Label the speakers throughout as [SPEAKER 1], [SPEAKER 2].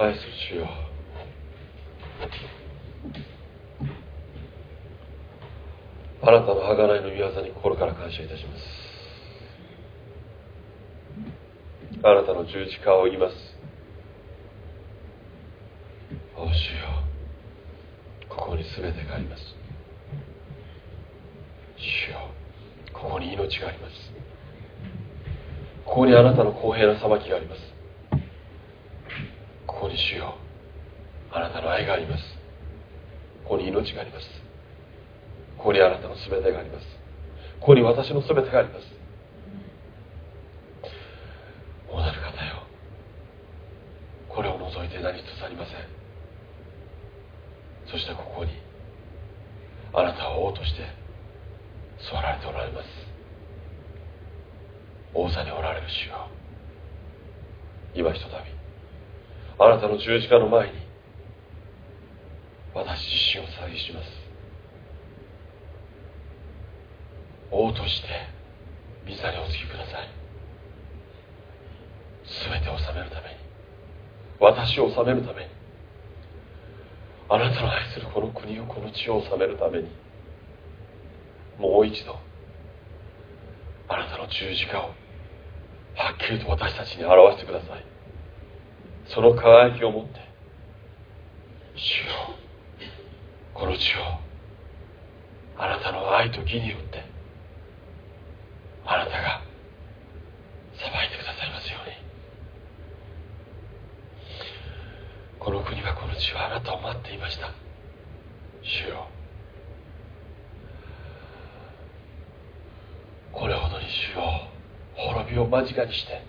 [SPEAKER 1] 愛する主よあなたの贖いの御業に心から感謝いたします。あなたの十字架を言います。お主よ。ここに全てがあります。主よ。ここに命があります。ここにあなたの公平な裁きがあります。ここに主よ。あなたの愛があります。ここに命があります。ここにあなたの全てがあります。ここに私の全てがあります。おなる方よ。これを除いて何一つありません。そしてここにあなたは王として座られておられます。王座におられる主よ。今ひとなたの十字架の前に私自身を詐欺します。王として御座にお付きください。全てを治めるために私を治めるためにあなたの愛するこの国をこの地を治めるためにもう一度あなたの十字架をはっきりと私たちに表してください。その輝きを持って。主よこの地をあなたの愛と義によってあなたが裁いてくださいますように。この国はこの地はあなたを待っていました。主よこれほどに主よ滅びを間近にして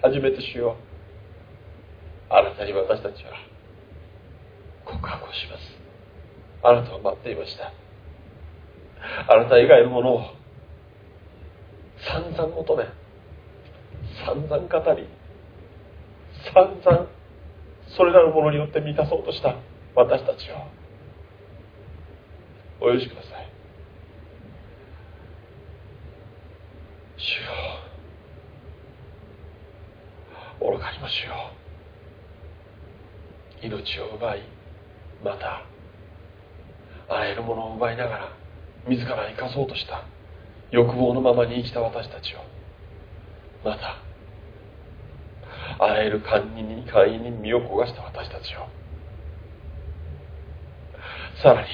[SPEAKER 1] 初めて主よあなたに私たちは告白をします。あなたを待っていました。あなた以外のものを散々求め散々語り散々それらのものによって満たそうとした私たちをお許しください。主よ愚かにも主よ。命を奪いまたあらゆるものを奪いながら自ら生かそうとした欲望のままに生きた私たちをまたあらゆる寛認に寛易に身を焦がした私たちをさらに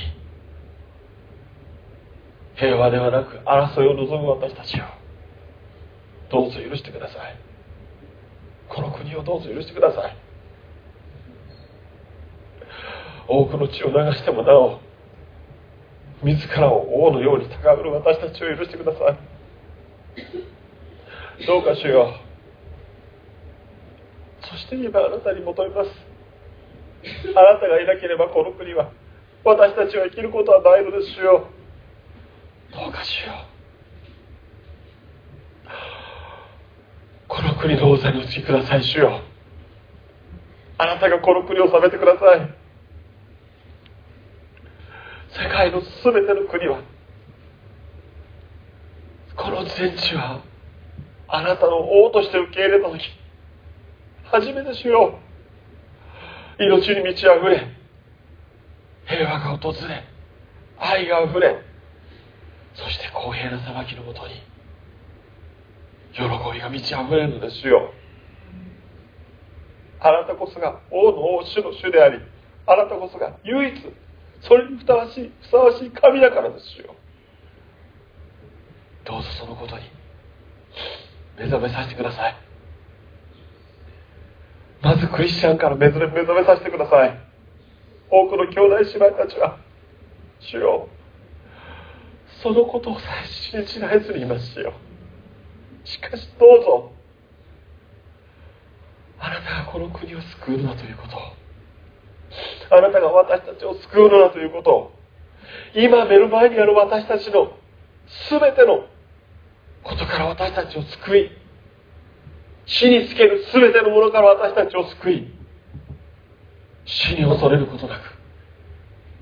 [SPEAKER 1] 平和ではなく争いを望む私たちをどうぞ許してください。この国をどうぞ許してください。多くの血を流してもなお自らを王のように高める私たちを許してください。どうかしよ。うそして今あなたに求めます。あなたがいなければこの国は私たちは生きることはないのですよ。どうかしよ。うこの国の王座にお付きください主よ。あなたがこの国を治めてください。世界の全ての国はこの全地はあなたの王として受け入れた時初めてしよ命に満ち溢れ平和が訪れ愛が溢れそして公平な裁きのもとに喜びが満ち溢れるのですよ。あなたこそが王の王主の主でありあなたこそが唯一それにふさわしいふさわしい神だからですよ。どうぞそのことに目覚めさせてください。まずクリスチャンから目覚め目覚めさせてください。多くの兄弟姉妹たちは主よそのことをさえ信じられずにいますよ。しかしどうぞあなたがこの国を救うのだということをあなたが私たちを救うのだということを今目の前にある私たちの全てのことから私たちを救い死につける全てのものから私たちを救い死に恐れることなく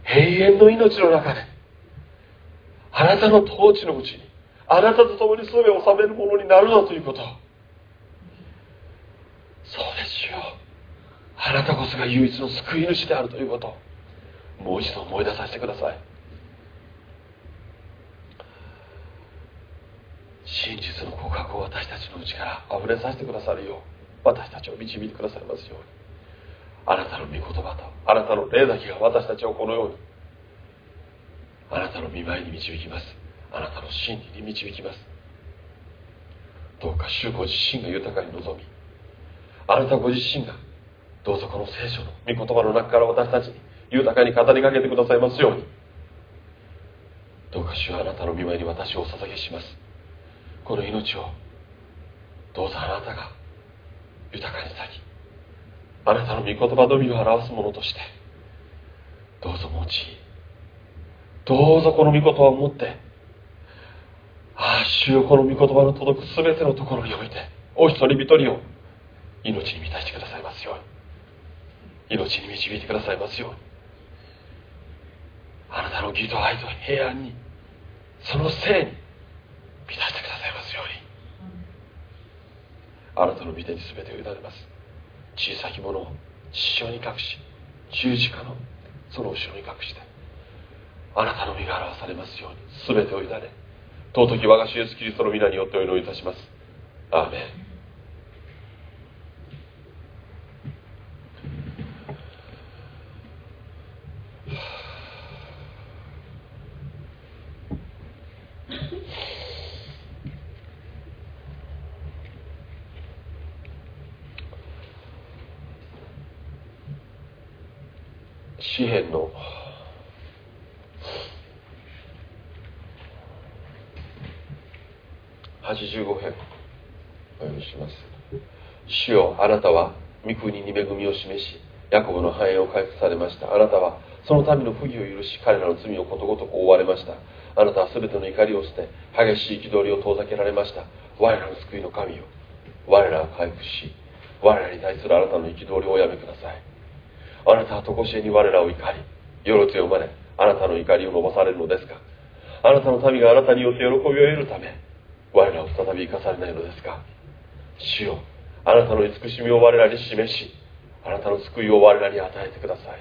[SPEAKER 1] 永遠の命の中であなたの統治のうちにあなたと共に全てを治めるものになるのということそうですよあなたこそが唯一の救い主であるということ。もう一度思い出させてください。真実の告白を私たちのうちから溢れさせてくださるよう私たちを導いてくださいますように。あなたの御言葉とあなたの霊だけが私たちをこのようにあなたの見舞いに導きます。あなたの真理に導きます。どうか主ご自身が豊かに望みあなたご自身がどうぞこの聖書の御言葉の中から私たちに豊かに語りかけてくださいますように。どうか主はあなたの見舞いに私をお捧げします。この命をどうぞあなたが豊かに咲きあなたの御言葉のみを表すものとしてどうぞ用いどうぞこの御言葉を持ってああ主よこの御言葉の届く全てのところにおいてお一人一人を命に満たしてくださいますように。命に導いてくださいますように。あなたの義と愛と平安にそのせいに満たしてくださいますように。あなたの御手に全てを委ねます。小さきものを地上に隠し十字架のその後ろに隠してあなたの身が表されますように全てを委ね尊き我が主イエスキリストの皆によってお祈りいたします。アーメン詩篇の85編お読みします主よあなたは御国に恵みを示しヤコブの繁栄を回復されました。あなたはその民の不義を許し彼らの罪をことごとく覆われました。あなたは全ての怒りを捨て激しい憤りを遠ざけられました。我らの救いの神よ。我らは回復し我らに対するあなたの憤りをおやめください。あなたは常しえに我らを怒りよろ強まれあなたの怒りを伸ばされるのですか。あなたの民があなたによって喜びを得るため我らを再び生かされないのですか。主よあなたの慈しみを我らに示しあなたの救いを我らに与えてください。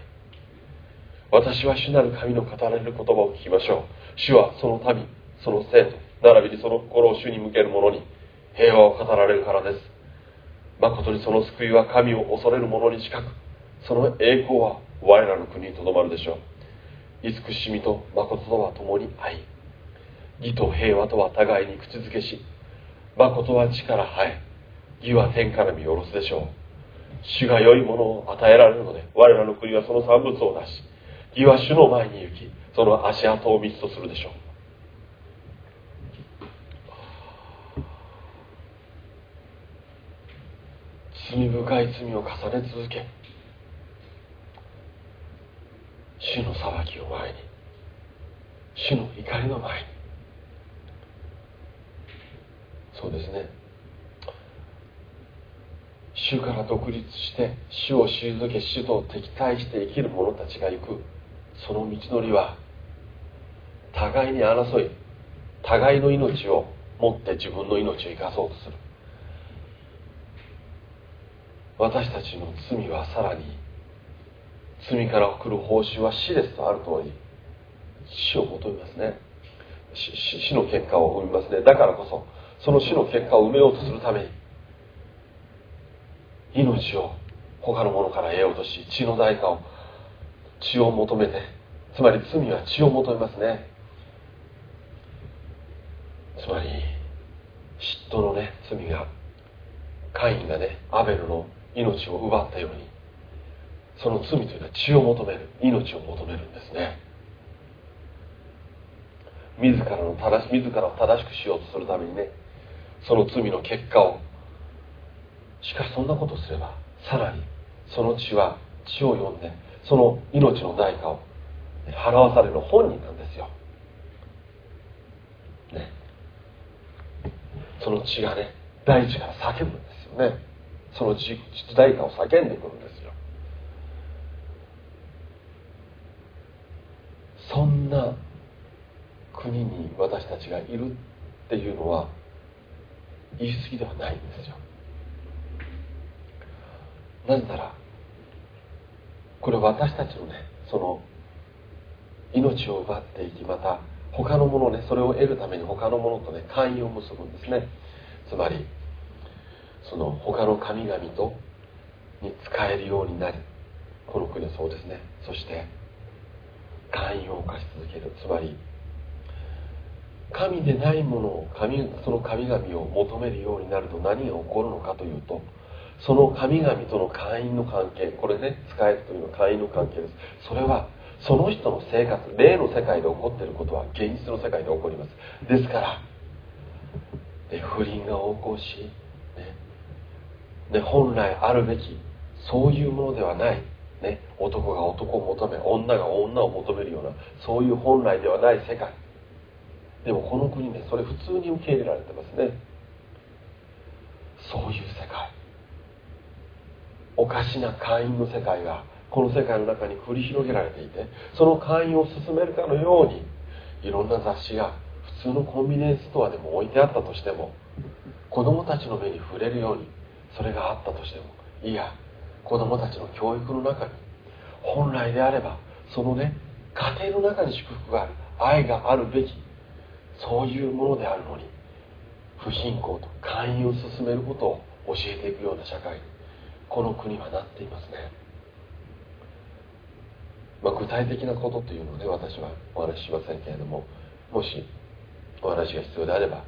[SPEAKER 1] 私は主なる神の語られる言葉を聞きましょう。主はその民その生徒並びにその心を主に向ける者に平和を語られるからです。誠にその救いは神を恐れる者に近くその栄光は我らの国にとどまるでしょう。慈しみと誠とは共に愛。義と平和とは互いに口づけし誠は地から生え義は天から見下ろすでしょう。主が良いものを与えられるので我らの国はその産物を出し義は主の前に行きその足跡を密とするでしょう。罪深い罪を重ね続け主の裁きを前に主の怒りの前に。そうですね。主から独立して主を退け主と敵対して生きる者たちが行く。その道のりは互いに争い互いの命を持って自分の命を生かそうとする。私たちの罪はさらに罪から送る報酬は死ですとある通り死を求めますね。死の結果を生みますね。だからこそその死の結果を埋めようとするために命を他のものから得ようとし血の代価を血を求めてつまり罪は血を求めますね。つまり嫉妬のね罪がカインがねアベルの命を奪ったようにその罪というのは血を求める命を求めるんですね。自らの正し自らを正しくしようとするためにねその罪の結果をしかしそんなことをすればさらにその血は血を呼んでその命の代価を払わされる本人なんですよ、ね、その血がね大地から叫ぶんですよね。その血代価を叫んでくるんですよ。そんな国に私たちがいるっていうのは言い過ぎではないんですよ。なぜならこれ私たちのねその命を奪っていきまた他のものねそれを得るために他のものとね会員を結ぶんですね。つまりその他の神々とに使えるようになりこの国はそうですね。そして会員を犯し続ける。つまり神でないものを神その神々を求めるようになると何が起こるのかというとその神々との会員の関係これね使えるというのは会員の関係です。それはその人の生活霊の世界で起こっていることは現実の世界で起こります。ですからで不倫が横行し、ね、で本来あるべきそういうものではない、ね、男が男を求め女が女を求めるようなそういう本来ではない世界。でもこの国でそれ普通に受け入れられてますね。そういう世界。おかしな会員の世界がこの世界の中に繰り広げられていてその会員を進めるかのようにいろんな雑誌が普通のコンビニエンスストアでも置いてあったとしても子供たちの目に触れるようにそれがあったとしてもいや子供たちの教育の中に本来であればそのね家庭の中に祝福がある愛があるべきそういうものであるのに不信仰と勧誘を進めることを教えていくような社会にこの国はなっていますね、まあ、具体的なことというので、私はお話ししませんけれどももしお話が必要であれば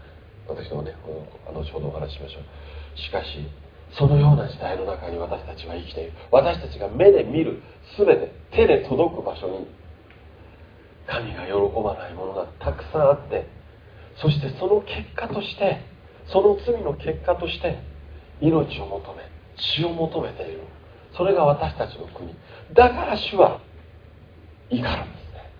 [SPEAKER 1] 私のね後ほどお話ししましょう。しかしそのような時代の中に私たちは生きている。私たちが目で見る全て手で届く場所に神が喜ばないものがたくさんあってそしてその結果としてその罪の結果として命を求め死を求めている。それが私たちの国。だから主は怒るんですね。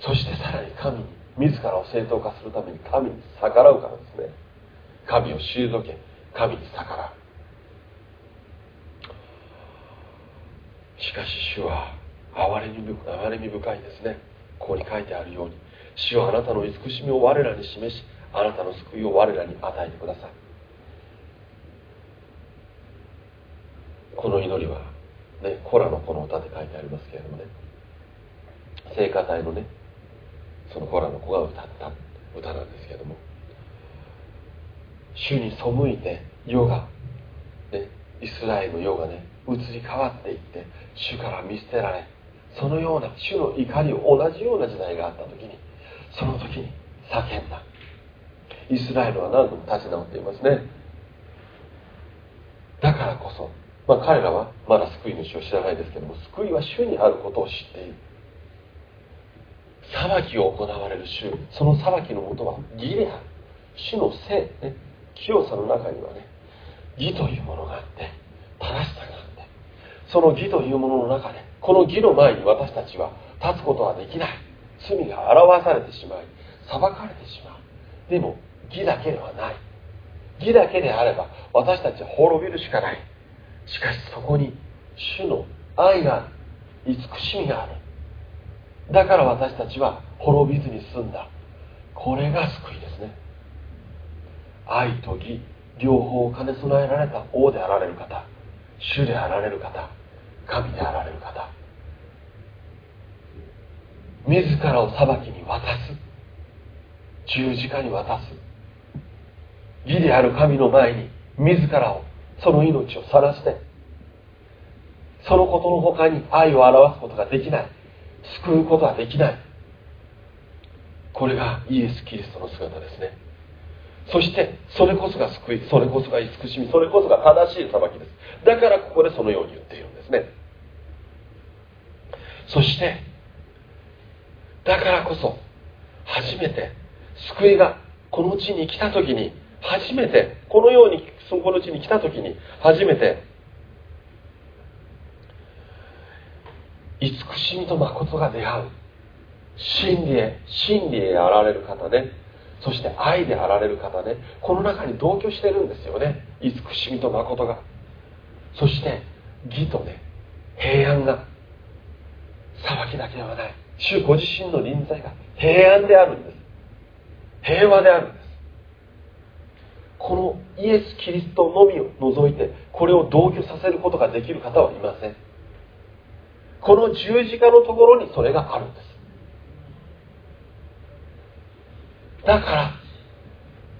[SPEAKER 1] そしてさらに神に自らを正当化するために神に逆らうからですね。神を退け神に逆らう。しかし主は憐れみ憐れみ深いですね。ここに書いてあるように主はあなたの慈しみを我らに示しあなたの救いを我らに与えてください。この祈りはねコラのこの歌で書いてありますけれどもね聖歌隊のねそのコラの子が歌った歌なんですけれども主に背いて世が、ね、イスラエルの世がね移り変わっていって主から見捨てられそのような主の怒りを同じような時代があった時にその時に叫んだ。イスラエルは何度も立ち直っていますね。だからこそ、まあ、彼らはまだ救い主を知らないですけども救いは主にあることを知っている。裁きを行われる主その裁きのもとは義である主の性、ね、清さの中にはね義というものがあって正しさがあってその義というものの中でこの義の前に私たちは立つことはできない。罪が表されてしまい裁かれてしまう。でも義だけではない。義だけであれば私たちは滅びるしかない。しかしそこに主の愛がある。慈しみがある。だから私たちは滅びずに済んだ。これが救いですね。愛と義両方を兼ね備えられた王であられる方主であられる方神であられる方。自らを裁きに渡す。十字架に渡す。義である神の前に自らをその命を晒してそのことの他に愛を表すことができない。救うことはできない。これがイエス・キリストの姿ですね。そしてそれこそが救いそれこそが慈しみそれこそが正しい裁きです。だからここでそのように言っているんですね。そしてだからこそ初めて救いがこの地に来た時に初めてこのようにそこの地に来た時に初めて慈しみと誠が出会う。真理へ真理へあられる方ね。そして愛であられる方ね。この中に同居してるんですよね。慈しみと誠が。そして義とね平安が裁きだけではない。主ご自身の臨在が平安であるんです。平和であるんです。このイエス・キリストのみを除いてこれを同居させることができる方はいません。この十字架のところにそれがあるんです。だから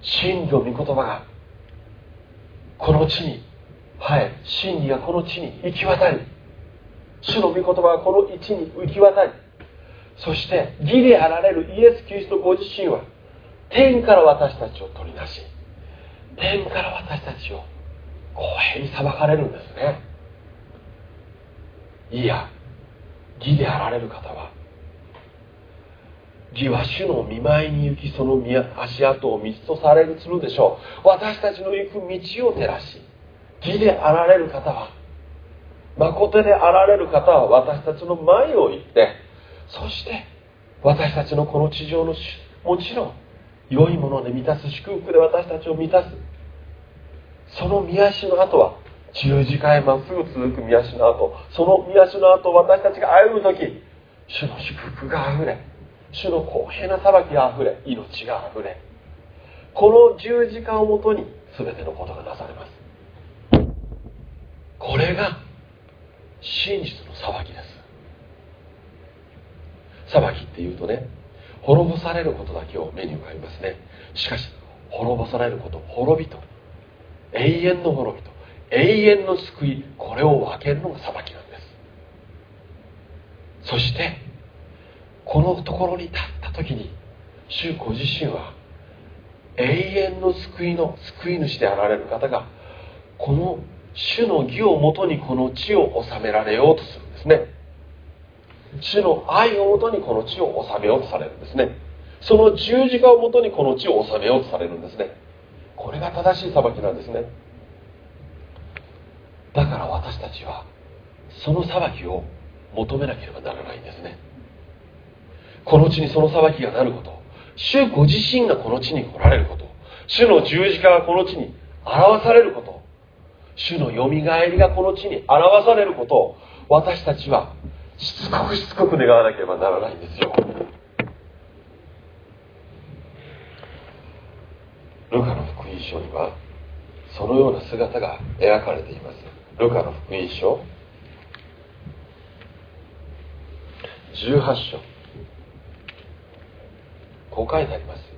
[SPEAKER 1] 真理の御言葉がこの地にはい真理がこの地に行き渡り主の御言葉がこの地に行き渡りそして義であられるイエス・キリストご自身は天から私たちを取り出し天から私たちを公平に裁かれるんですね。いや義であられる方は義は主の見舞いに行きその足跡を道とされるするでしょう。私たちの行く道を照らし義であられる方は誠であられる方は私たちの前を行ってそして私たちのこの地上のもちろん良いもので満たす祝福で私たちを満たす。その見足の後は十字架へまっすぐ続く見足の後その見足の後私たちが歩む時主の祝福があふれ主の公平な裁きがあふれ命があふれこの十字架をもとに全てのことがなされます。これが真実の裁きです。裁きっていうとね滅ぼされることだけを目に浮かびますね。しかし滅ぼされること滅びと永遠の滅びと永遠の救いこれを分けるのが裁きなんです。そしてこのところに立った時に主ご自身は永遠の救いの救い主であられる方がこの主の義をもとにこの地を治められようとするんですね。主の愛をもとにこの地を治めようとされるんですね。その十字架をもとにこの地を治めようとされるんですね。これが正しい裁きなんですね。だから私たちはその裁きを求めなければならないんですね。この地にその裁きがなること。主ご自身がこの地に来られること。主の十字架がこの地に表されること。主のよみがえりがこの地に表されること。を私たちはしつこくしつこく願わなければならないんですよ。ルカの福音書にはそのような姿が描かれています。ルカの福音書。18章。こう書いてあります。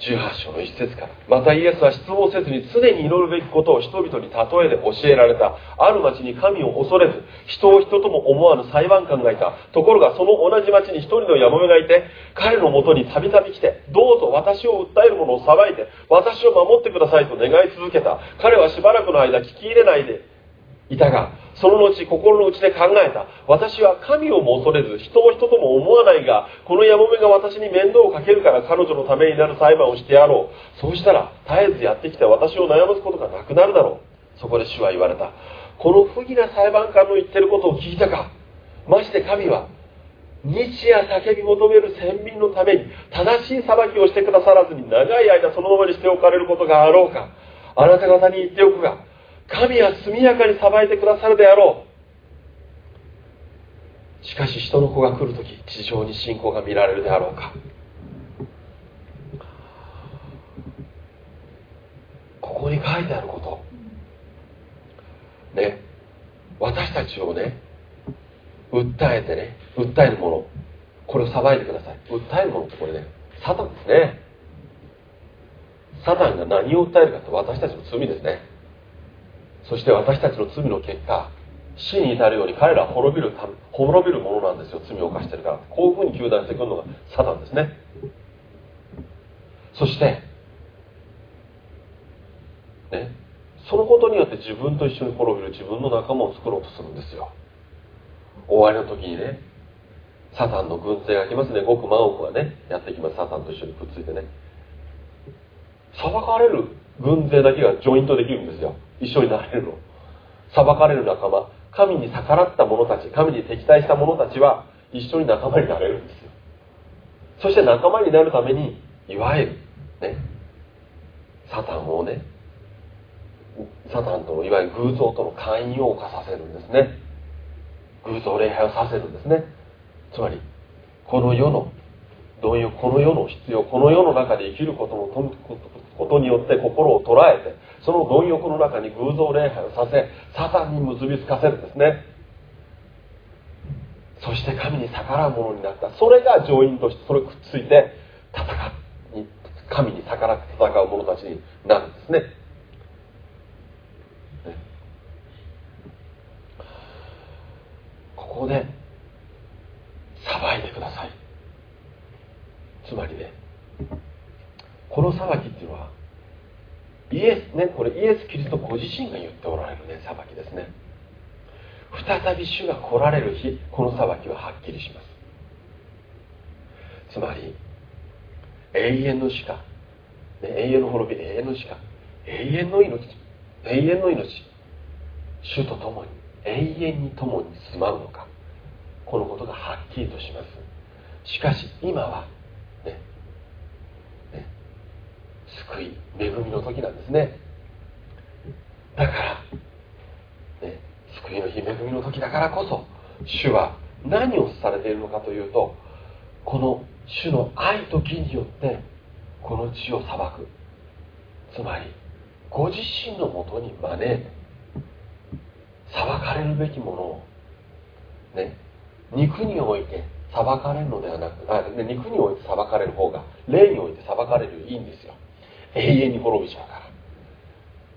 [SPEAKER 1] 18章の一節から。またイエスは失望せずに常に祈るべきことを人々に例えで教えられた。ある町に神を恐れず人を人とも思わぬ裁判官がいた。ところがその同じ町に一人のヤモメがいて彼のもとにたびたび来てどうぞ私を訴える者を裁いて私を守ってくださいと願い続けた。彼はしばらくの間聞き入れないでいたがその後心の内で考えた。私は神をも恐れず人を人とも思わないがこのヤモメが私に面倒をかけるから彼女のためになる裁判をしてやろう。そうしたら絶えずやってきて私を悩ますことがなくなるだろう。そこで主は言われた。この不義な裁判官の言ってることを聞いたか。まして神は日夜叫び求める先民のために正しい裁きをしてくださらずに長い間そのままにしておかれることがあろうか。あなた方に言っておくが神は速やかに裁いてくださるであろう。しかし人の子が来る時地上に信仰が見られるであろうか。ここに書いてあること。ね。私たちをね訴えてね訴えるもの。これを裁いてください。訴えるものってこれねサタンですね。サタンが何を訴えるかって私たちの罪ですね。そして私たちの罪の結果死に至るように彼らは滅びる滅びるものなんですよ罪を犯してるから。こういうふうに糾弾してくるのがサタンですね。そしてねそのことによって自分と一緒に滅びる自分の仲間を作ろうとするんですよ。終わりの時にねサタンの軍勢が来ますね。ごく万億がねやってきます。サタンと一緒にくっついてね。裁かれる軍勢だけがジョイントできるんですよ。一緒になれるの。裁かれる仲間。神に逆らった者たち神に敵対した者たちは一緒に仲間になれるんですよ。そして仲間になるためにいわゆるねサタンをねサタンといわゆる偶像との寛容化させるんですね。偶像礼拝をさせるんですね。つまりこの世の貪欲この世の必要この世の中で生きることのことによって心を捉えてその貪欲の中に偶像礼拝をさせサタンに結びつかせるんですね。そして神に逆らうものになった。それが上院としてそれくっついて戦に神に逆らって戦う者たちになるんですね。ここで裁いてください。つまりねこの裁きっていうのはイエスねこれイエス・キリストご自身が言っておられるね裁きですね。再び主が来られる日この裁きははっきりします。つまり永遠の死か、ね、永遠の滅び永遠の死か永遠の命永遠の命主と共に永遠に共に住まうのかこのことがはっきりとします。しかし今はねね救い恵みの時なんですね。だからね救いの日恵みの時だからこそ主は何をされているのかというとこの主の愛と義によってこの地を裁く。つまりご自身のもとに招いて裁かれるべきものをね肉において裁かれるのではなくあ肉において裁かれる方が霊において裁かれるよりいいんですよ。永遠に滅びちゃうか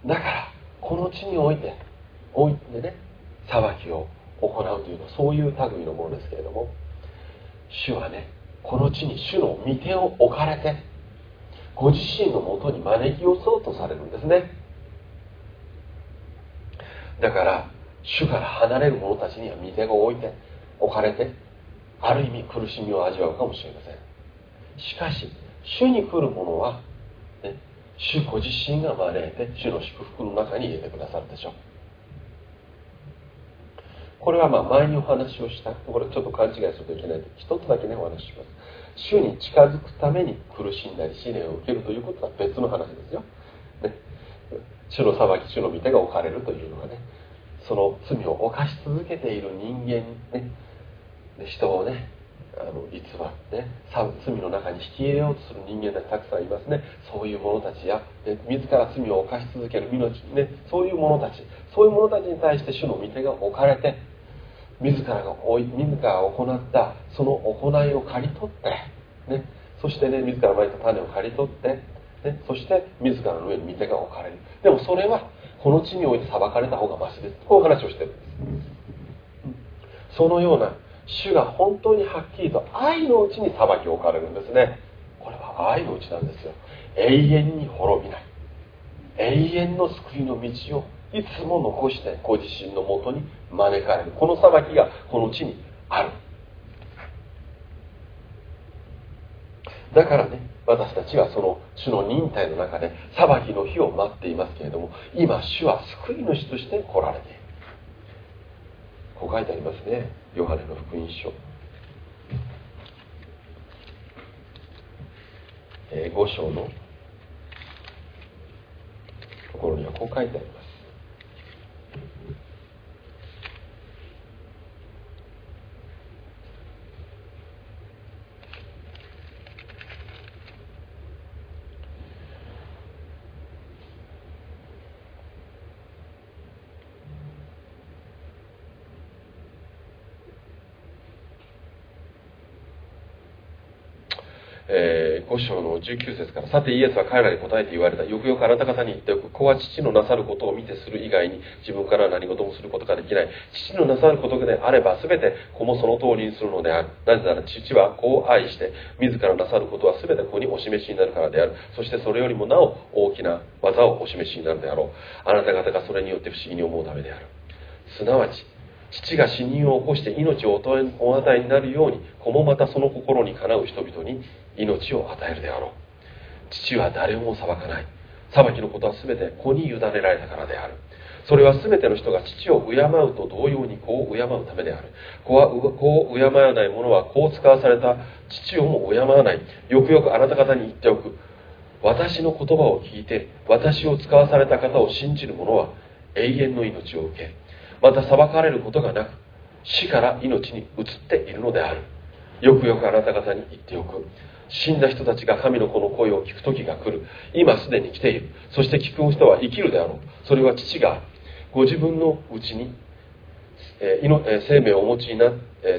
[SPEAKER 1] ら。だからこの地においておいてね裁きを行うというのはそういう類のものですけれども主はねこの地に主の御手を置かれてご自身のもとに招き寄そうとされるんですね。だから主から離れる者たちには御手が置いて置かれてある意味苦しみを味わうかもしれません。しかし主に来る者は、主ご自身が招いて主の祝福の中に入れてくださるでしょう。これはま前にお話をしたこれちょっと勘違いするといけないので一つだけねお話しします。主に近づくために苦しんだり試練を受けるということは別の話ですよ、ね、主の裁き主の御手が置かれるというのはねその罪を犯し続けている人間ね。人をねあの偽って罪の中に引き入れようとする人間たちたくさんいますね。そういう者たちや、ね、自ら罪を犯し続ける命、ね、そういう者たち。そういう者たちに対して主の御手が置かれて自らが自ら行ったその行いを刈り取って、ね、そしてね自らまいた種を刈り取って、ね、そして自らの上に御手が置かれる。でもそれはこの地において裁かれた方がマシです。こういう話をしてるんです。うんそのような主が本当にはっきりと愛のうちに裁きを置かれるんですね。これは愛のうちなんですよ。永遠に滅びない。永遠の救いの道をいつも残してご自身のもとに招かれる。この裁きがこの地にある。だからね私たちはその主の忍耐の中で裁きの日を待っていますけれども今主は救い主として来られている。こう書いてありますね。ヨハネの福音書、えー、5章のところにはこう書いてあります。えー、5章の19節からさてイエスは彼らに答えて言われた。よくよくあなた方に言っておく。子は父のなさることを見てする以外に自分から何事もすることができない。父のなさることであれば全て子もその通りにするのである。なぜなら父は子を愛して自らなさることは全て子にお示しになるからである。そしてそれよりもなお大きな技をお示しになるであろう。あなた方がそれによって不思議に思うためである。すなわち父が死人を起こして命をお与えになるように子もまたその心にかなう人々に命を与えるであろう。父は誰も裁かない。裁きのことは全て子に委ねられたからである。それは全ての人が父を敬うと同様に子を敬うためである。子は子を敬わない者は子を使わされた父をも敬わない。よくよくあなた方に言っておく。私の言葉を聞いて私を使わされた方を信じる者は永遠の命を受けまた裁かれることがなく死から命に移っているのである。よくよくあなた方に言っておく。死んだ人たちが神の子の声を聞く時が来る。今すでに来ている。そして聞く人は生きるであろう。それは父がご自分のうちに、え、生命をお持ちにな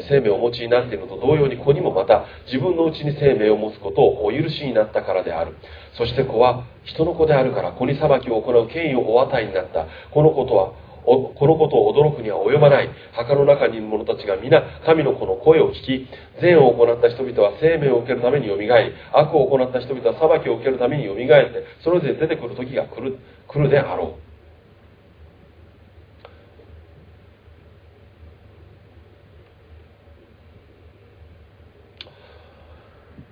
[SPEAKER 1] 生命をお持ちになっているのと同様に子にもまた自分のうちに生命を持つことをお許しになったからである。そして子は人の子であるから子に裁きを行う権威をお与えになった。このことはこのことを驚くには及ばない。墓の中にいる者たちが皆神の子の声を聞き善を行った人々は生命を受けるためによみがえり悪を行った人々は裁きを受けるためによみがえってそれぞれ出てくる時が来る来るであろう。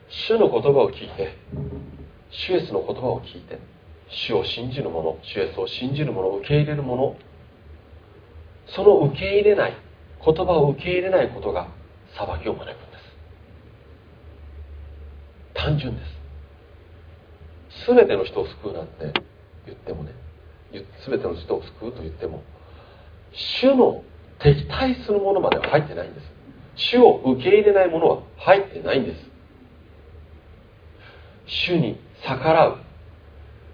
[SPEAKER 1] 主の言葉を聞いて主イエスの言葉を聞いて主を信じる者主イエスを信じる者受け入れる者その受け入れない言葉を受け入れないことが裁きを招くんです。単純です。全ての人を救うなんて言ってもね全ての人を救うと言っても主の敵対するものまでは入ってないんです。主を受け入れないものは入ってないんです。主に逆らう。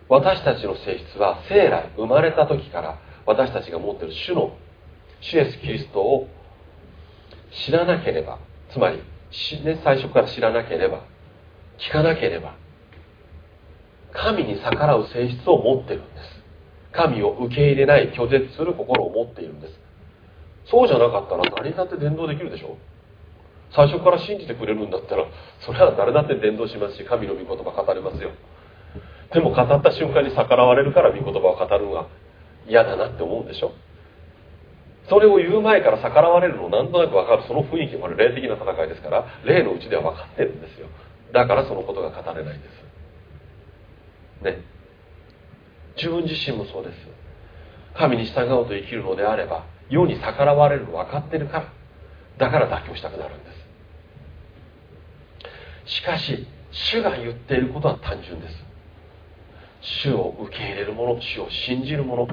[SPEAKER 1] 私たちの性質は生来生まれた時から私たちが持っている主の主イエス・キリストを知らなければつまり、ね、最初から知らなければ聞かなければ神に逆らう性質を持ってるんです。神を受け入れない拒絶する心を持っているんです。そうじゃなかったら何だって伝道できるでしょ最初から信じてくれるんだったらそれは誰だって伝道しますし神の御言葉語れますよ。でも語った瞬間に逆らわれるから御言葉を語るのが嫌だなって思うんでしょ。それを言う前から逆らわれるのをなんとなく分かる。その雰囲気もある。霊的な戦いですから霊のうちでは分かってるんですよ。だからそのことが語れないんですね。自分自身もそうです神に従おうと生きるのであれば世に逆らわれるの分かってるからだから妥協したくなるんです。しかし主が言っていることは単純です。主を受け入れる者主を信じる者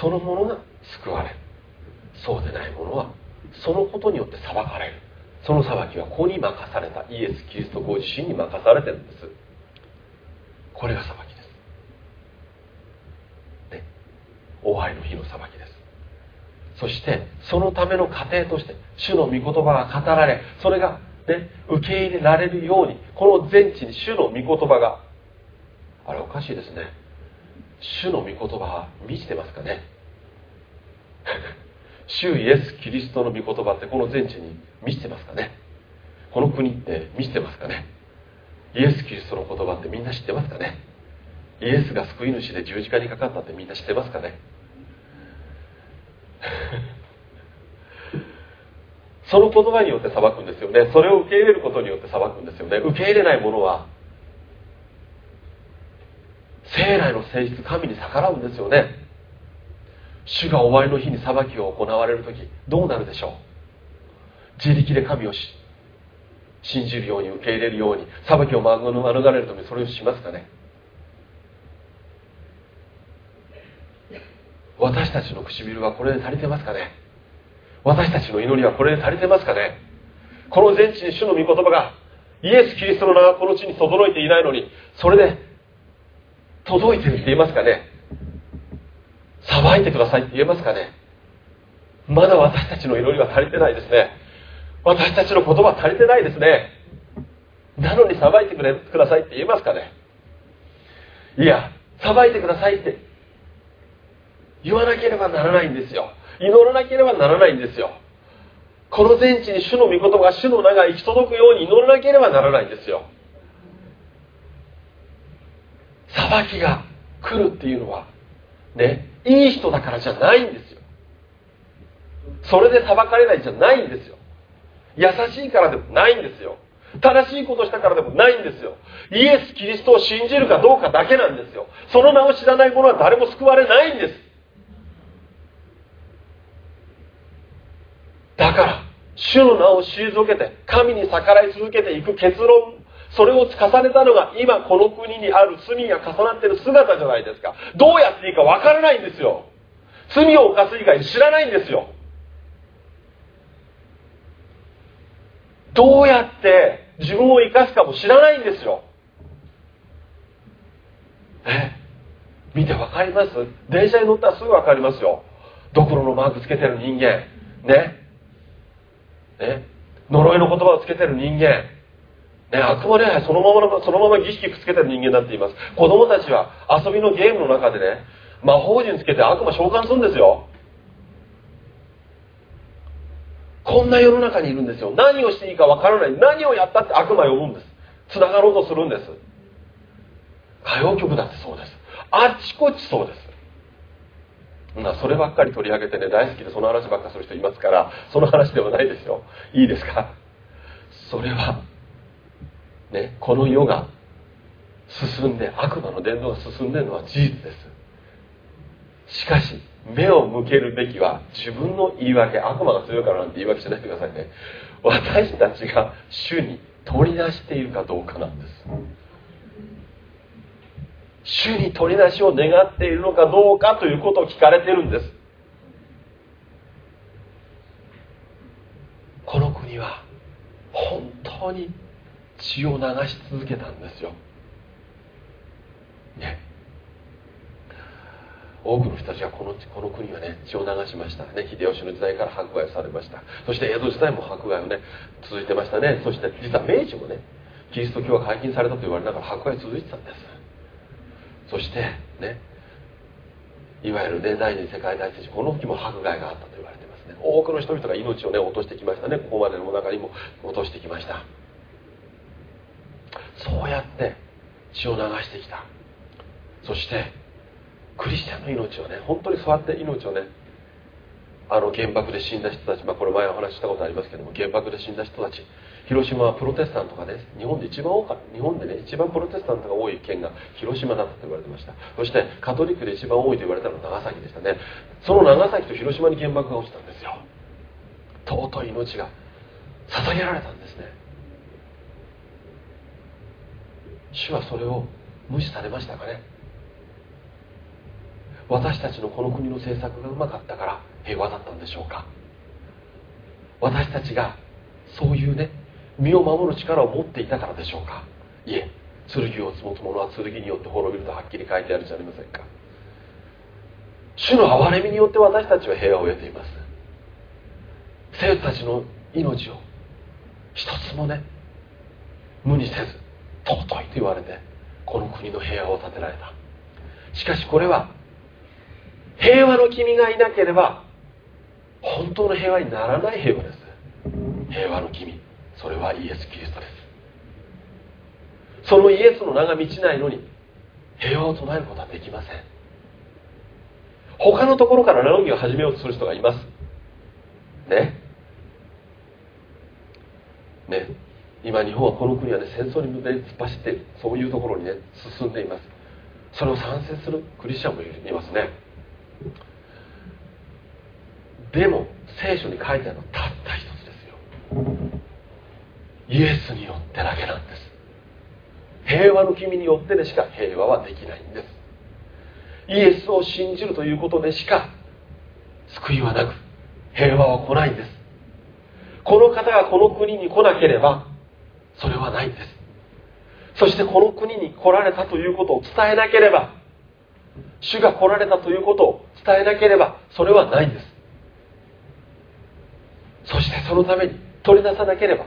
[SPEAKER 1] そのものが救われる。そうでない者はそのことによって裁かれる。その裁きは子に任されたイエス・キリストご自身に任されてるんです。これが裁きです。ね。終わりの日の裁きです。そしてそのための過程として主の御言葉が語られそれが、ね、受け入れられるようにこの全地に主の御言葉が。あれおかしいですね。主の御言葉は満ちてますかね。主イエス・キリストの御言葉ってこの全地に満ちてますかね？この国って満ちてますかね？イエス・キリストの言葉ってみんな知ってますかね？イエスが救い主で十字架にかかったってみんな知ってますかね？その言葉によって裁くんですよね。それを受け入れることによって裁くんですよね。受け入れない者は生来の性質神に逆らうんですよね。主が終わりの日に裁きを行われる時どうなるでしょう？自力で神を信じるように受け入れるように裁きを免れるためにそれをしますかね？私たちの唇はこれで足りてますかね？私たちの祈りはこれで足りてますかね？この全地に主の御言葉がイエス・キリストの名がこの地に轟いていないのにそれで届いてるって言えますかね？裁いてくださいって言えますかね？まだ私たちの祈りは足りてないですね。私たちの言葉足りてないですね。なのに裁いてくれくださいって言えますかね？いや裁いてくださいって言わなければならないんですよ。祈らなければならないんですよ。この全地に主の御言葉が主の名が行き届くように祈らなければならないんですよ。裁きが来るっていうのはねいい人だからじゃないんですよ。それで裁かれないじゃないんですよ。優しいからでもないんですよ。正しいことしたからでもないんですよ。イエス・キリストを信じるかどうかだけなんですよ。その名を知らない者は誰も救われないんです。だから主の名を退けて神に逆らい続けていく結論。それを重ねたのが今この国にある罪が重なっている姿じゃないですか。どうやっていいかわからないんですよ。罪を犯す以外知らないんですよ。どうやって自分を生かすかも知らないんですよ。え？見て分かります？電車に乗ったらすぐ分かりますよ。ドクロのマークつけてる人間。ね？ね呪いの言葉をつけてる人間。ね、悪魔礼拝そのままのそのまま儀式くっつけてる人間だっています。子供たちは遊びのゲームの中でね魔法陣つけて悪魔召喚するんですよ。こんな世の中にいるんですよ。何をしていいかわからない。何をやったって悪魔呼ぶんです。つながろうとするんです。歌謡曲だってそうです。あっちこっちそうです。ま、そればっかり取り上げてね大好きでその話ばっかする人いますからその話ではないですよ。いいですか？それはねこの世が進んで悪魔の伝道が進んでるのは事実です。しかし目を向けるべきは自分の言い訳悪魔が強いからなんて言い訳しないでくださいね。私たちが主に取り出しているかどうかなんです。主に取り出しを願っているのかどうかということを聞かれてるんです。この国は本当に血を流し続けたんですよ。ね。多くの人たちがこのこの国はね血を流しました。ね秀吉の時代から迫害されました。そして江戸時代も迫害をね続いてましたね。そして実は明治もねキリスト教は解禁されたと言われながら迫害続いてたんです。そしてねいわゆるね第二次世界大戦時この時も迫害があったと言われてますね。多くの人々が命をね落としてきましたね。ここまでの中にも落としてきました。そうやって血を流してきた。そしてクリスチャンの命をね本当にそうやって命をねあの原爆で死んだ人たち、まあ、これ前お話ししたことありますけども原爆で死んだ人たち広島はプロテスタントがね日本で一番多かった日本でね一番プロテスタントが多い県が広島だったと言われてました。そしてカトリックで一番多いと言われたのは長崎でしたね。その長崎と広島に原爆が落ちたんですよ。尊い命が捧げられたんですね。主はそれを無視されましたかね？私たちのこの国の政策がうまかったから平和だったんでしょうか？私たちがそういうね身を守る力を持っていたからでしょうか？いえ剣を積もつ者は剣によって滅びるとはっきり書いてあるじゃありませんか。主の憐れみによって私たちは平和を得ています。生徒たちの命を一つもね無にせず尊いと言われてこの国の平和を建てられた。しかしこれは平和の君がいなければ本当の平和にならない平和です。平和の君それはイエス・キリストです。そのイエスの名が満ちないのに平和を唱えることはできません。他のところから名義を始めようとする人がいます。ね。ね。今日本はこの国はね戦争に向けて突っ走ってそういうところにね進んでいます。それを賛成するクリスチャンもいますね。でも聖書に書いてあるのはたった一つですよ。イエスによってだけなんです。平和の君によってでしか平和はできないんです。イエスを信じるということでしか救いはなく平和は来ないんです。この方がこの国に来なければそれはないんです。そしてこの国に来られたということを伝えなければ主が来られたということを伝えなければそれはないんです。そしてそのために取り出さなければ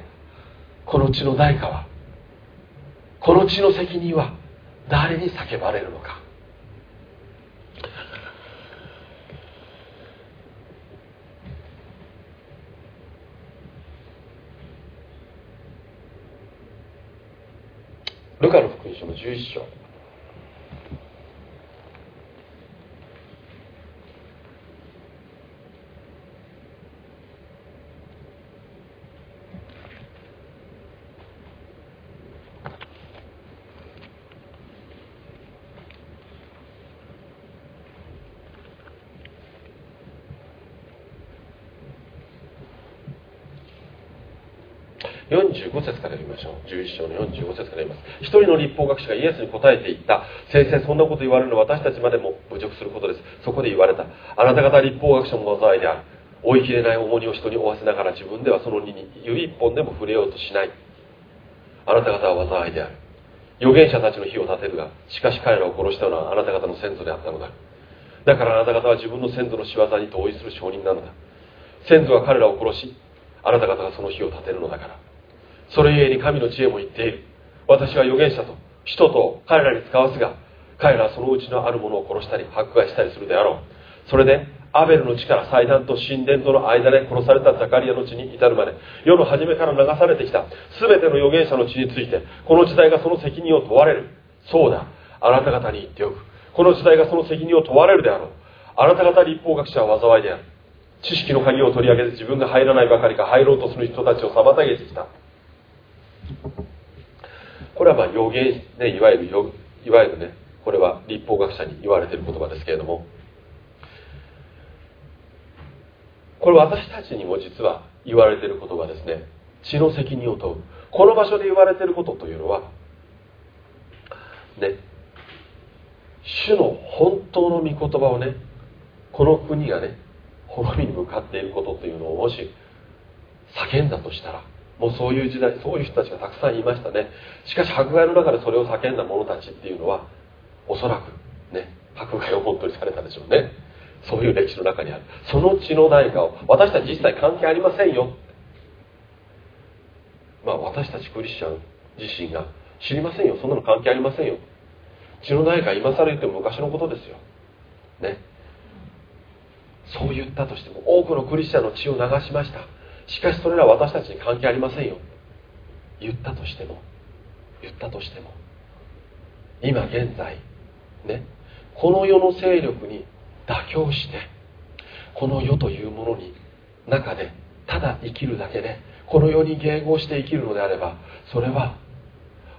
[SPEAKER 1] この地の代価はこの地の責任は誰に叫ばれるのか。ルカの福音書の11章。45節から読みましょう。11章の45節から読みます。一人の立法学者がイエスに答えていった。先生そんなこと言われるのは私たちまでも侮辱することです。そこで言われた。あなた方立法学者も災いである。追い切れない重荷を人に負わせながら自分ではその荷に指一本でも触れようとしない。あなた方は災いである。預言者たちの火を立てるがしかし彼らを殺したのはあなた方の先祖であったのだ。だからあなた方は自分の先祖の仕業に同意する証人なのだ。先祖は彼らを殺しあなた方がその火を立てるのだから。それゆえに神の知恵も言っている。私は預言者と人と彼らに使わすが彼らはそのうちのあるものを殺したり迫害したりするであろう。それでアベルの地から祭壇と神殿との間で殺されたザカリアの地に至るまで世の初めから流されてきた全ての預言者の地についてこの時代がその責任を問われる。そうだあなた方に言っておく。この時代がその責任を問われるであろう。あなた方立法学者は災いである。知識の鍵を取り上げて自分が入らないばかりか入ろうとする人たちを妨げてきた。これはまあ予言、ね、いわゆるいわゆるねこれは立法学者に言われている言葉ですけれども。これ私たちにも実は言われている言葉ですね。血の責任を問う。この場所で言われていることというのはね主の本当の御言葉をねこの国がね滅びに向かっていることというのをもし叫んだとしたらもうそういう時代そういう人たちがたくさんいましたね。しかし迫害の中でそれを叫んだ者たちっていうのはおそらくね迫害を本当にされたでしょうね。そういう歴史の中にある。その血の代価を私たち実際関係ありませんよ。まあ私たちクリスチャン自身が知りませんよ。そんなの関係ありませんよ。血の代価今更言っても昔のことですよ。ね。そう言ったとしても多くのクリスチャンの血を流しました。しかしそれらは私たちに関係ありませんよ。言ったとしても言ったとしても今現在ねこの世の勢力に妥協してこの世というものに中でただ生きるだけでこの世に迎合して生きるのであればそれは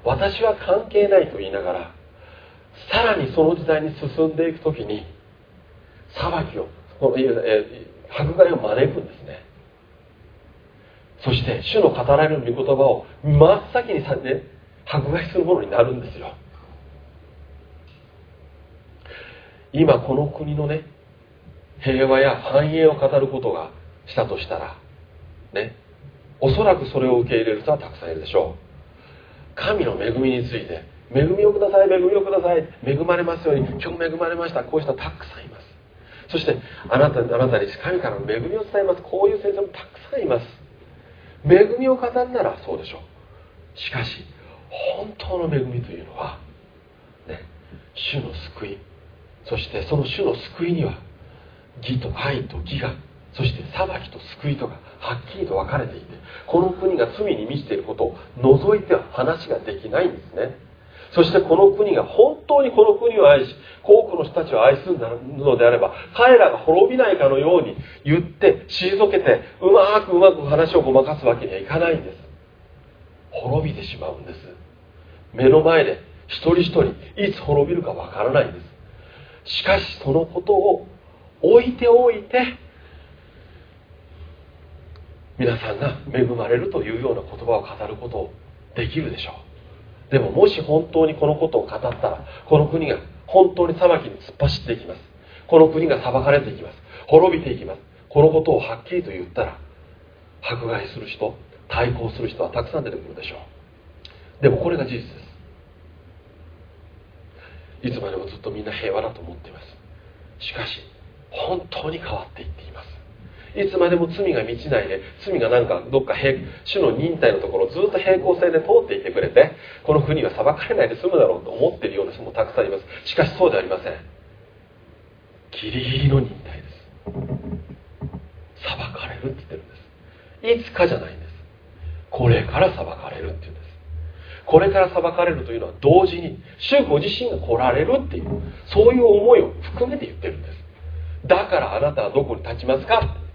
[SPEAKER 1] 私は関係ないと言いながらさらにその時代に進んでいく時に裁きを迫害を招くんですね。そして主の語られる御言葉を真っ先にさ、ね、迫害するものになるんですよ。今この国のね平和や繁栄を語ることがしたとしたらねおそらくそれを受け入れる人はたくさんいるでしょう。神の恵みについて恵みをください恵みをください恵まれますように今日恵まれましたこういう人たくさんいます。そしてあなたあなたに神からの恵みを伝えます。こういう先生もたくさんいます。恵みを語るならそうでしょう。しかし本当の恵みというのはね主の救い。そしてその主の救いには義と愛と義がそして裁きと救いとがはっきりと分かれていてこの国が罪に満ちていることを除いては話ができないんですね。そしてこの国が本当にこの国を愛し多くの人たちを愛するのであれば彼らが滅びないかのように言って退けてうまくうまく話をごまかすわけにはいかないんです。滅びてしまうんです。目の前で一人一人いつ滅びるかわからないんです。しかしそのことを置いておいて皆さんが恵まれるというような言葉を語ることできるでしょう。でももし本当にこのことを語ったらこの国が本当に裁きに突っ走っていきます。この国が裁かれていきます。滅びていきます。このことをはっきりと言ったら迫害する人対抗する人はたくさん出てくるでしょう。でもこれが事実です。いつまでもずっとみんな平和だと思っています。しかし本当に変わっていっています。いつまでも罪が満ちないで罪がなんかどっか主の忍耐のところをずっと平行線で通っていてくれてこの国は裁かれないで済むだろうと思っているような人もたくさんいます。しかしそうではありません。ギリギリの忍耐です。裁かれるって言ってるんです。いつかじゃないんです。これから裁かれるっていうんです。これから裁かれるというのは同時に主ご自身が来られるっていうそういう思いを含めて言ってるんです。だからあなたはどこに立ちますか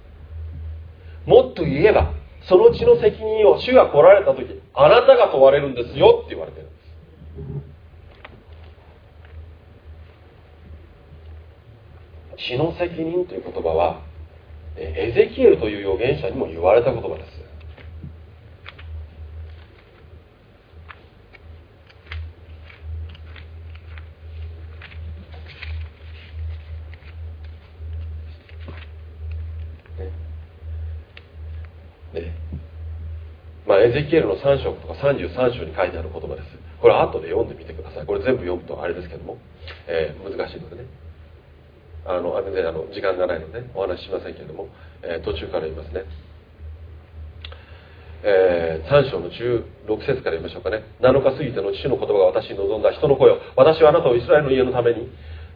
[SPEAKER 1] もっと言えばその血の責任を主が来られた時あなたが問われるんですよって言われてるんです。血の責任という言葉はエゼキエルという預言者にも言われた言葉ですまあ、エゼキエルの3章とか33章に書いてある言葉です。これ後で読んでみてください。これ全部読むとあれですけども、えー、難しいのでね。あの全然あの時間がないのでね。お話ししませんけれども、えー、途中から言いますね。えー、3章の16節から言いましょうかね。7日過ぎての父の言葉が私に望んだ人の声を。私はあなたをイスラエルの家のために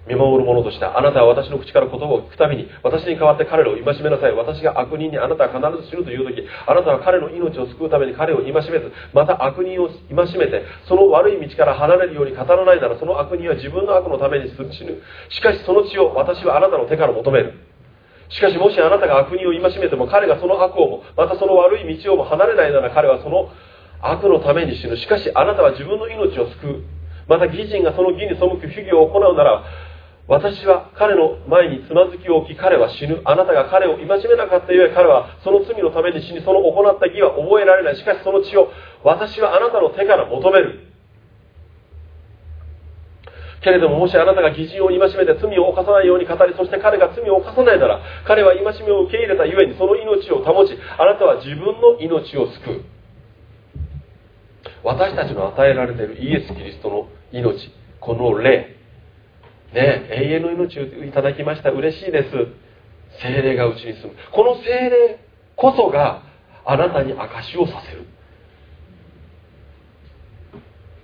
[SPEAKER 1] 見守る者としてあなたは私の口から言葉を聞くたびに私に代わって彼らを戒めなさい。私が悪人にあなたは必ず死ぬという時あなたは彼の命を救うために彼を戒めずまた悪人を戒めてその悪い道から離れるように語らないならその悪人は自分の悪のために死ぬ。しかしその血を私はあなたの手から求める。しかしもしあなたが悪人を戒めても彼がその悪をもまたその悪い道をも離れないなら彼はその悪のために死ぬ。しかしあなたは自分の命を救う。また義人がその義に背く主義を行うなら私は彼の前につまずきを置き彼は死ぬ。あなたが彼を戒めなかったゆえ彼はその罪のために死にその行った義は覚えられない。しかしその血を私はあなたの手から求める。けれどももしあなたが義人を戒めて罪を犯さないように語りそして彼が罪を犯さないなら彼は戒めを受け入れたゆえにその命を保ちあなたは自分の命を救う。私たちの与えられているイエス・キリストの命この霊。ね、永遠の命をいただきました。嬉しいです。精霊がうちに住む。この精霊こそがあなたに証しをさせる。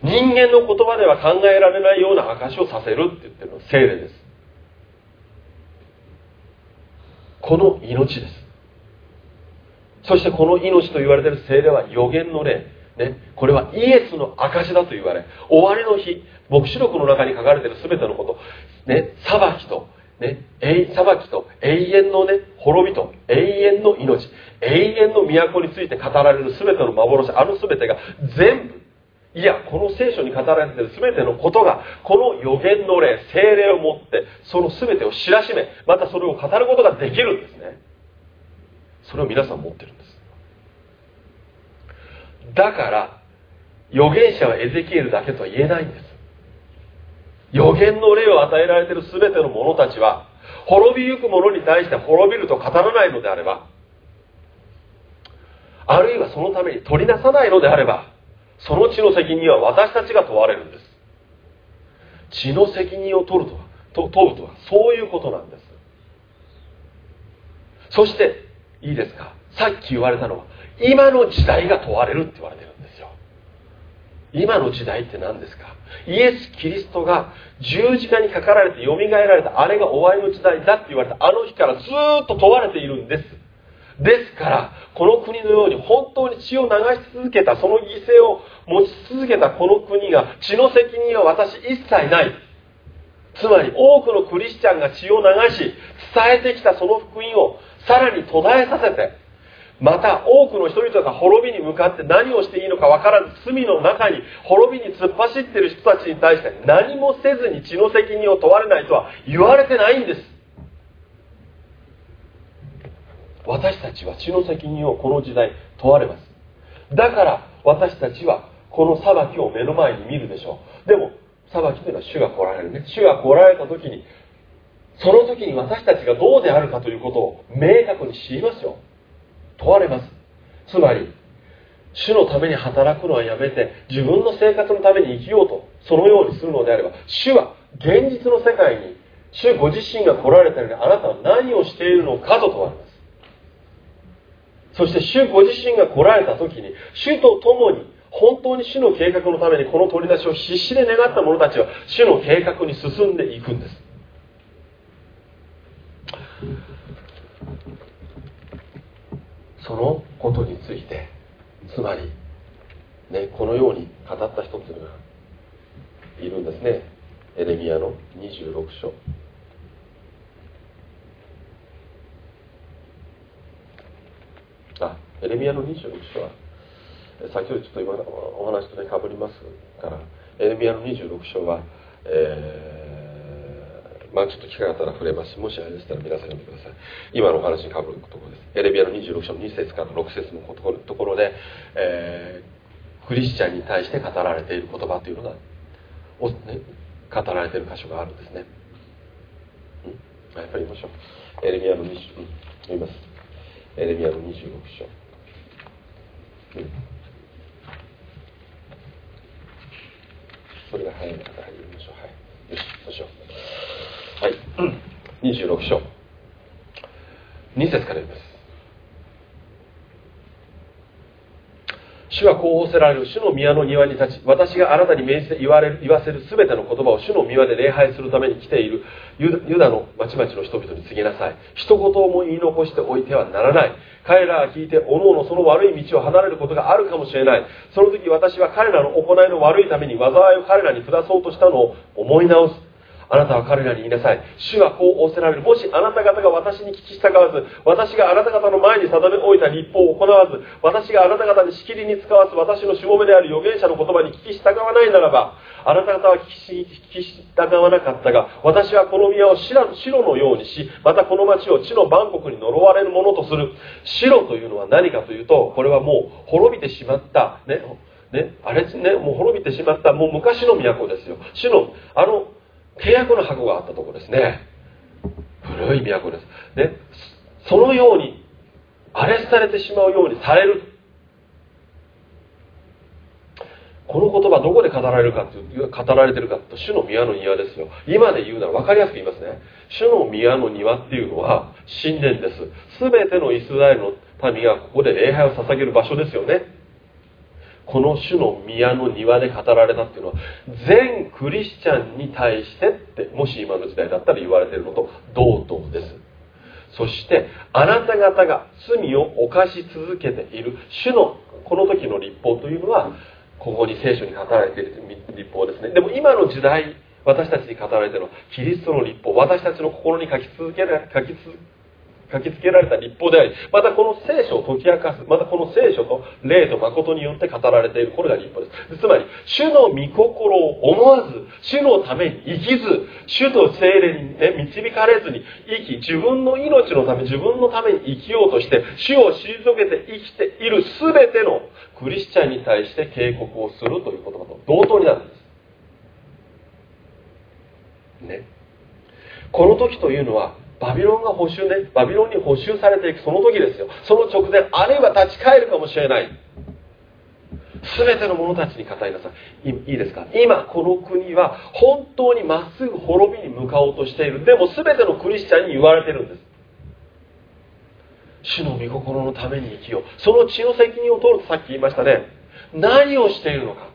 [SPEAKER 1] 人間の言葉では考えられないような証しをさせるって言ってるの。は精霊です。この命です。そしてこの命と言われている精霊は予言の霊。ね、これはイエスの証だと言われ終わりの日黙示録の中に書かれてる全てのこと、ね、裁きと、ね、裁きと永遠のね滅びと永遠の命永遠の都について語られる全ての幻あの全てが全部。いやこの聖書に語られている全てのことがこの予言の霊精霊をもってその全てを知らしめまたそれを語ることができるんですね。それを皆さん持ってるんです。だから預言者はエゼキエルだけとは言えないんです。予言の霊を与えられている全ての者たちは滅びゆく者に対して滅びると語らないのであればあるいはそのために取りなさないのであればその血の責任は私たちが問われるんです。血の責任を取るとはと問うとはそういうことなんです。そしていいですか？さっき言われたのは今の時代が問われるって言われてる。今の時代って何ですか？イエス・キリストが十字架にかかられて蘇られたあれが終わりの時代だって言われたあの日からずっと問われているんです。ですからこの国のように本当に血を流し続けたその犠牲を持ち続けたこの国が血の責任は私一切ない。つまり多くのクリスチャンが血を流し伝えてきたその福音をさらに途絶えさせてまた多くの人々が滅びに向かって何をしていいのか分からず罪の中に滅びに突っ走ってる人たちに対して何もせずに血の責任を問われないとは言われてないんです。私たちは血の責任をこの時代問われます。だから私たちはこの裁きを目の前に見るでしょう。でも裁きというのは主が来られるね。主が来られた時にその時に私たちがどうであるかということを明確に知りますよ問われます。つまり主のために働くのはやめて自分の生活のために生きようとそのようにするのであれば主は現実の世界に主ご自身が来られたようにあなたは何をしているのかと問われます。そして主ご自身が来られた時に主と共に本当に主の計画のためにこの取り出しを必死で願った者たちは主の計画に進んでいくんです。そのことについてつまり、ね、このように語った人っていうのがいるんですね。エレミアの26章。あエレミアの26章は先ほどちょっと今お話とねかぶりますからエレミアの26章は、えーまあちょっと機会があったら触れますし、もしあれでしたら皆さん読んでください。今のお話にかぶるところです。エレビアの26章の2節から6節のところで、えー、クリスチャンに対して語られている言葉というのが、おね、語られている箇所があるんですね。うん？やっぱり言いましょう。エレビアの20、うん、読みます。エレビアの26章。うんそれが早い方ら読みましょう。はい。よし、そうしよう。26章。2節から読みます。主はこう仰せられる。主の宮の庭に立ち私があなたに命じて言われる言わせる全ての言葉を主の庭で礼拝するために来ている。ユダの町々の人々に告げなさい。一言も言い残しておいてはならない。彼らが聞いておのおのその悪い道を離れることがあるかもしれない。その時私は彼らの行いの悪いために災いを彼らに下そうとしたのを思い直す。あなたは彼らに言いなさい。主はこう仰せられる。もしあなた方が私に聞き従わず、私があなた方の前に定め置いた立法を行わず、私があなた方にしきりに使わず、私のしもべである預言者の言葉に聞き従わないならば、あなた方は聞き従わなかったが、私はこの宮を白のようにし、またこの町を地の万国に呪われるものとする。白というのは何かというと、これはもう滅びてしまった、ね、ね、あれね、もう滅びてしまった、もう昔の都ですよ。死の、あの、契約の箱があったところですね。古い都です。ねそのようにアレスされてしまうようにされる。この言葉どこで語られるかという語られてるかと主の宮の庭ですよ。今で言うなら分かりやすく言いますね。主の宮の庭っていうのは神殿です。全てのイスラエルの民がここで礼拝を捧げる場所ですよね。この種の宮の庭で語られたっていうのは全クリスチャンに対してってもし今の時代だったら言われてるのと同等です。そしてあなた方が罪を犯し続けている主のこの時の立法というのはここに聖書に語られている立法ですね。でも今の時代私たちに語られているのはキリストの立法私たちの心に書き続け書き続書きつけられた立法であり、またこの聖書を解き明かす、またこの聖書と霊と誠によって語られている、これが立法です。つまり、主の御心を思わず、主のために生きず、主と精霊に、ね、導かれずに生き、自分の命のため、自分のために生きようとして、主を退けて生きている全てのクリスチャンに対して警告をするという言葉と同等になるんです。ね。この時というのは、バビロンが補修ね、バビロンに補修されていくその時ですよ。その直前、あるいは立ち返るかもしれない。全ての者たちに語りなさい。いいですか？今、この国は本当にまっすぐ滅びに向かおうとしている。でも全てのクリスチャンに言われてるんです。主の御心のために生きよう。その血の責任を取るとさっき言いましたね。何をしているのか。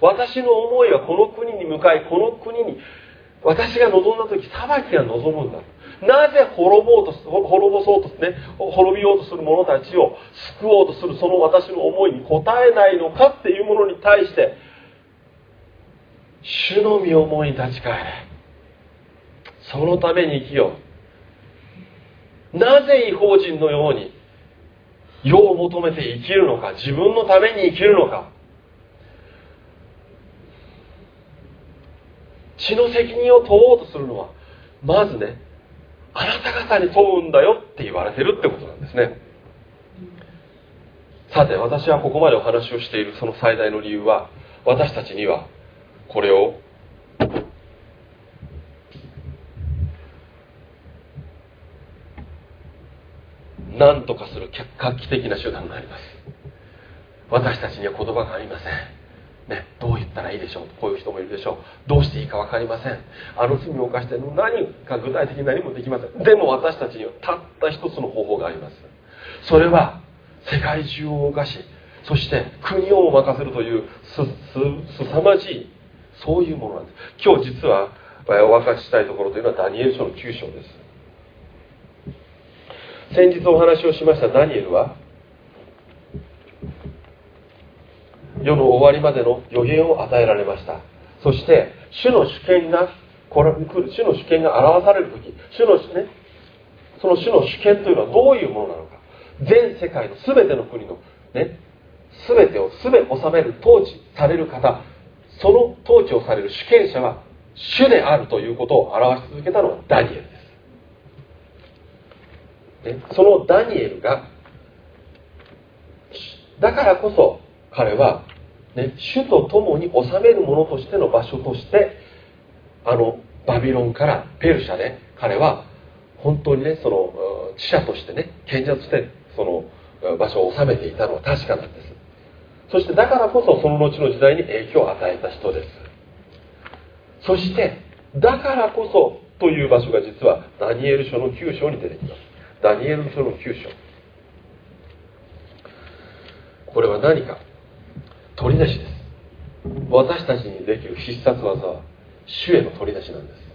[SPEAKER 1] 私の思いはこの国に向かい、この国に私が望んだ時、裁きが望むんだ。なぜ滅ぼうと滅ぼそうとね滅びようとする者たちを救おうとするその私の思いに応えないのかっていうものに対して主の身思いに立ち返れ。そのために生きよう。なぜ違法人のように世を求めて生きるのか自分のために生きるのか。血の責任を問おうとするのはまずねあなた方に問うんだよって言われてるってことなんですね。さて私はここまでお話をしているその最大の理由は私たちにはこれを何とかする画期的な手段があります。私たちには言葉がありません。ね、どう言ったらいいでしょうこういう人もいるでしょう。どうしていいか分かりません。あの罪を犯して何か具体的に何もできません。でも私たちにはたった一つの方法があります。それは世界中を動かしそして国を任せるというすさまじいそういうものなんです。今日実はお分かちしたいところというのはダニエル書の9章です。先日お話をしましたダニエルは世の終わりまでの予言を与えられました。そして主の主権がこれ来る主の主権が表される時主のねその主の主権というのはどういうものなのか。全世界の全ての国のね全てを全治める統治される方その統治をされる主権者は主であるということを表し続けたのはダニエルです、ね、そのダニエルがだからこそ彼は、ね、主と共に治めるものとしての場所としてあのバビロンからペルシャで彼は本当にねその知者としてね賢者としてその場所を治めていたのは確かなんです。そしてだからこそその後の時代に影響を与えた人です。そしてだからこそという場所が実はダニエル書の9章に出てきます。ダニエル書の9章。これは何か。取り出しです。私たちにできる必殺技は主への取り出しなんです。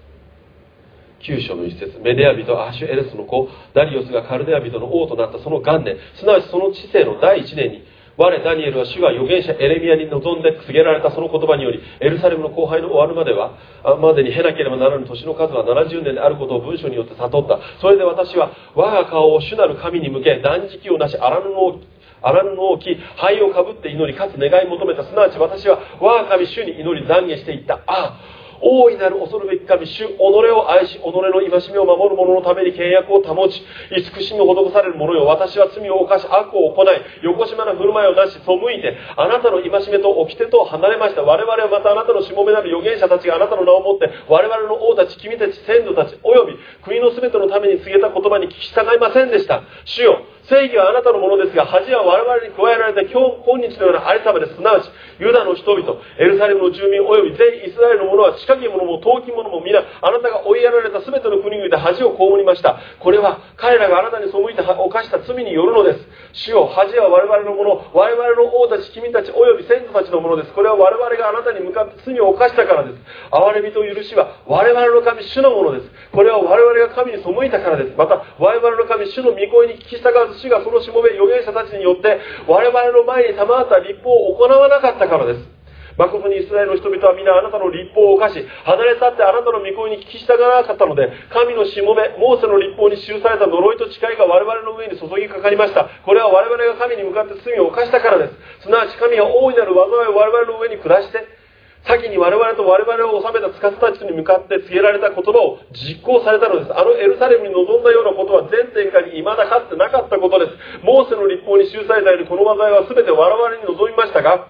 [SPEAKER 1] 9章の一節メディア人アシュエレスの子ダリオスがカルデア人の王となったその元年すなわちその知性の第1年に我ダニエルは主が預言者エレミアに臨んで告げられたその言葉によりエルサレムの後輩の終わるまではまでに経なければならぬ年の数は70年であることを文書によって悟った。それで私は我が顔を主なる神に向け断食をなし荒布を荒布を置き灰をかぶって祈りかつ願い求めた。すなわち私は我が神主に祈り懺悔していった。ああ大いなる恐るべき神主己を愛し己の戒めを守る者のために契約を保ち慈しみを施される者よ。私は罪を犯し悪を行い横島な振る舞いをなし背いてあなたの戒めと掟と離れました。我々はまたあなたのしもべなる預言者たちがあなたの名をもって我々の王たち君たち先祖たちおよび国の全てのために告げた言葉に聞き従いませんでした。主よ正義はあなたのものですが恥は我々に加えられた今日今日のようなありさまですなわちユダの人々エルサレムの住民および全イスラエルの者は近き者も遠き者も皆あなたが追いやられた全ての国々で恥を被りました。これは彼らがあなたに背いて犯した罪によるのです。主よ恥は我々のもの我々の王たち君たちおよび先祖たちのものです。これは我々があなたに向かって罪を犯したからです。憐れみと許しは我々の神主のものです。これは我々が神に背いたからです。また我々の神主の御声に聞き従う主がそのしもべ預言者たちによって我々の前に賜った立法を行わなかったからです。誠にイスラエルの人々は皆あなたの立法を犯し離れ去ってあなたの御声に聞き従わなかったので神のしもべモーセの立法に記された呪いと誓いが我々の上に注ぎかかりました。これは我々が神に向かって罪を犯したからです。すなわち神は大いなる災いを我々の上に下して先に我々と我々を治めた司たちに向かって告げられた言葉を実行されたのです。あのエルサレムに臨んだようなことは全天下に未だかつてなかったことです。モーセの立法に記されたようにこの災いは全て我々に臨みましたが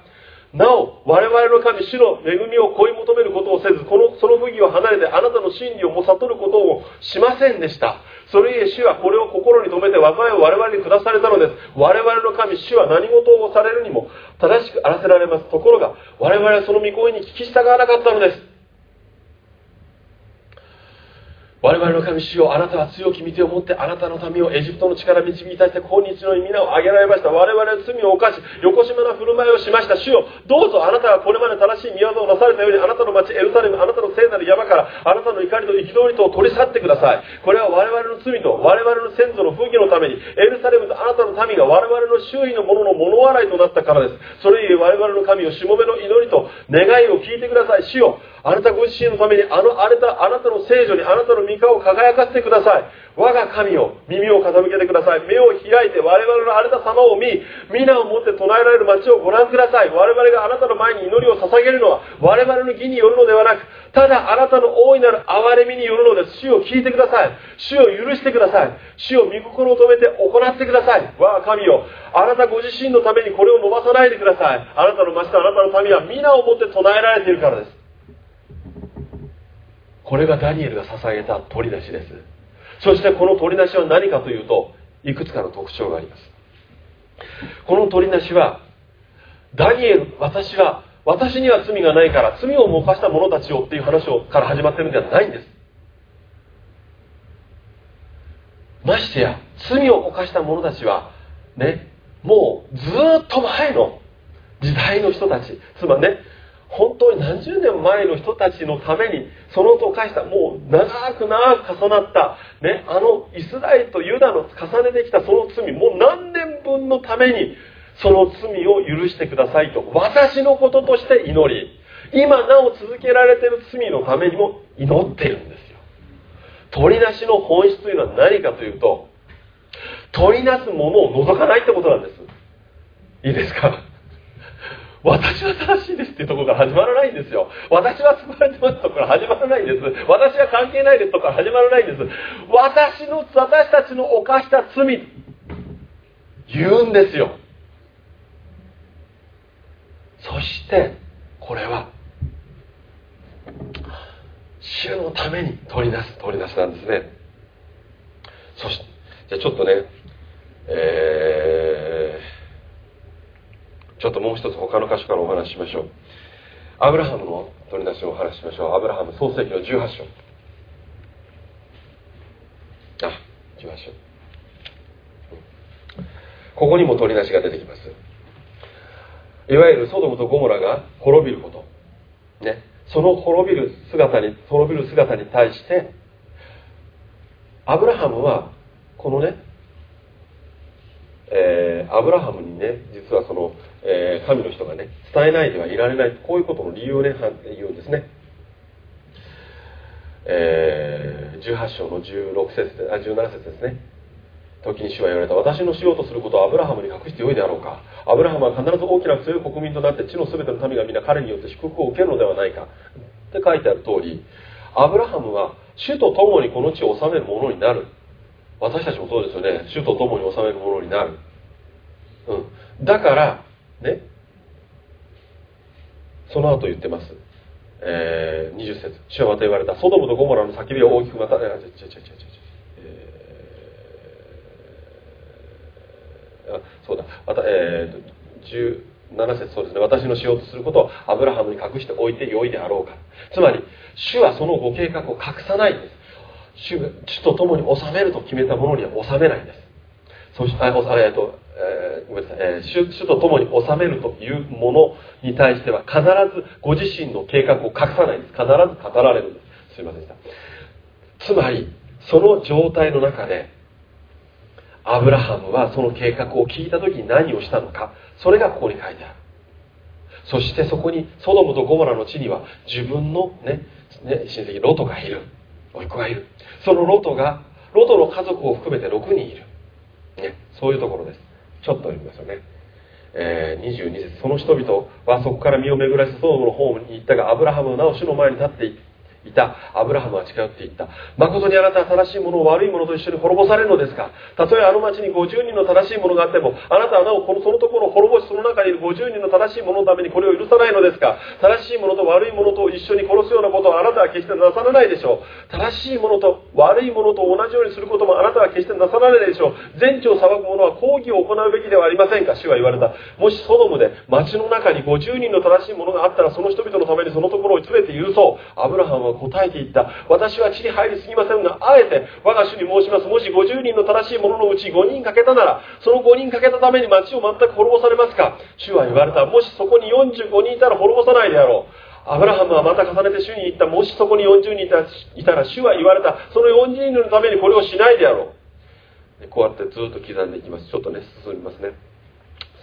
[SPEAKER 1] なお我々の神主の恵みを恋求めることをせずこのその不義を離れてあなたの真理をも悟ることをしませんでした。それゆえ主はこれを心に留めて災いを我々に下されたのです。我々の神主は何事をされるにも正しくあらせられます。ところが我々はその御声に聞き従わなかったのです。我々の神主よあなたは強き御手を持ってあなたの民をエジプトの力導き出して今日の皆を挙げられました。我々は罪を犯し横島な振る舞いをしました。主よどうぞあなたがこれまで正しい宮業をなされたようにあなたの町エルサレムあなたの聖なる山からあなたの怒りと憤りとを取り去ってください。これは我々の罪と我々の先祖の不義のためにエルサレムとあなたの民が我々の周囲の者の物笑いとなったからです。それゆえ我々の神をしもべの祈りと願いを聞いてください。主よあなたご自身のためにあの荒れたあなたの聖女にあなたの身御顔を輝かせてください我が神を耳を傾けてください目を開いて我々の荒れた様を見皆をもって唱えられる街をご覧ください我々があなたの前に祈りを捧げるのは我々の義によるのではなくただあなたの大いなる憐れみによるのです主を聞いてください主を許してください主を御心を止めて行ってください我が神よあなたご自身のためにこれを伸ばさないでくださいあなたの町とあなたの民は皆をもって唱えられているからですこれがダニエルが捧げた取り出しです。そしてこの取り出しは何かというといくつかの特徴があります。この取り出しはダニエル私は私には罪がないから罪を犯した者たちをっていう話をから始まってるんではないんです。ましてや罪を犯した者たちはねもうずっと前の時代の人たち。つまりね本当に何十年前の人たちのためにそのと化したもう長く長く重なった、ね、あのイスラエルとユダの重ねてきたその罪もう何年分のためにその罪を許してくださいと私のこととして祈り今なお続けられている罪のためにも祈っているんですよ。取り出しの本質というのは何かというと取り出すものを除かないってことなんです。いいですか？私は正しいですっていうところから始まらないんですよ。私は救われてますところから始まらないんです。私は関係ないですとか始まらないんです。私の、私たちの犯した罪、言うんですよ。そして、これは、主のために取り出す、取り出しなんですね。そして、じゃあちょっとね、えー、ちょっともう一つ他の箇所からお話ししましょう。アブラハムの取り出しをお話ししましょう。アブラハム創世記の18章。あ18章。ここにも取り出しが出てきます。いわゆるソドムとゴモラが滅びること。ね。その滅びる姿に滅びる姿に対してアブラハムはこのね、えー、アブラハムにね実はその、えー、神の人がね伝えないではいられないこういうことの理由をね言うんですね、えー、18章の16節あ17節ですね。時に主は言われた。私のしようとすることをアブラハムに隠してよいであろうか。アブラハムは必ず大きな強い国民となって地の全ての民が皆彼によって祝福を受けるのではないか。って書いてある通りアブラハムは主と共にこの地を治めるものになる。私たちもそうですよね。主と共に治めるものになる、うん、だからね。その後言ってます。えー、20節。主はまた言われた。ソドムとゴモラの叫びを大きくまた、えー、そうだ、また、えー、17節。そうですね、私のしようとすることをアブラハムに隠しておいてよいであろうか。つまり、主はそのご計画を隠さないんです。主主と共に治めると決めたものには治めないんです。そして、あ、えっと、えー、ごめんなさい、えー、主と共に治めるというものに対しては必ずご自身の計画を隠さないんです。必ず語られるんです。すいませんでした。つまり、その状態の中で、アブラハムはその計画を聞いた時に何をしたのかそれがここに書いてあるそしてそこにソドムとゴモラの地には自分のねね親戚ロトがいる甥っ子がいる。そのロトがロトの家族を含めて6人いる、ね、そういうところです。ちょっと読みますよね。えー、22節。その人々はそこから身を巡らせソドムの方に行ったがアブラハムはなお主の前に立っていた。いた。アブラハムは近寄っていった。誠にあなたは正しいものを悪いものと一緒に滅ぼされるのですか？たとえあの町に50人の正しいものがあってもあなたはなおこのそのところを滅ぼしその中にいる50人の正しいもののためにこれを許さないのですか？正しいものと悪いものと一緒に殺すようなことをあなたは決してなさらないでしょう。正しいものと悪いものと同じようにすることもあなたは決してなさらないでしょう。全地を裁く者は抗議を行うべきではありませんか？主は言われた。もしソドムで町の中に50人の正しいものがあったらその人々のためにそのところを連れて許そうアブラハムは答えていった私は地に入りすぎませんがあえて我が主に申しますもし50人の正しい者のうち5人欠けたならその5人欠けたために町を全く滅ぼされますか主は言われたもしそこに45人いたら滅ぼさないであろうアブラハムはまた重ねて主に言った。もしそこに40人いたら、主は言われた。その40人のためにこれをしないであろう。こうやってずっと刻んでいきます。ちょっとね、進みますね。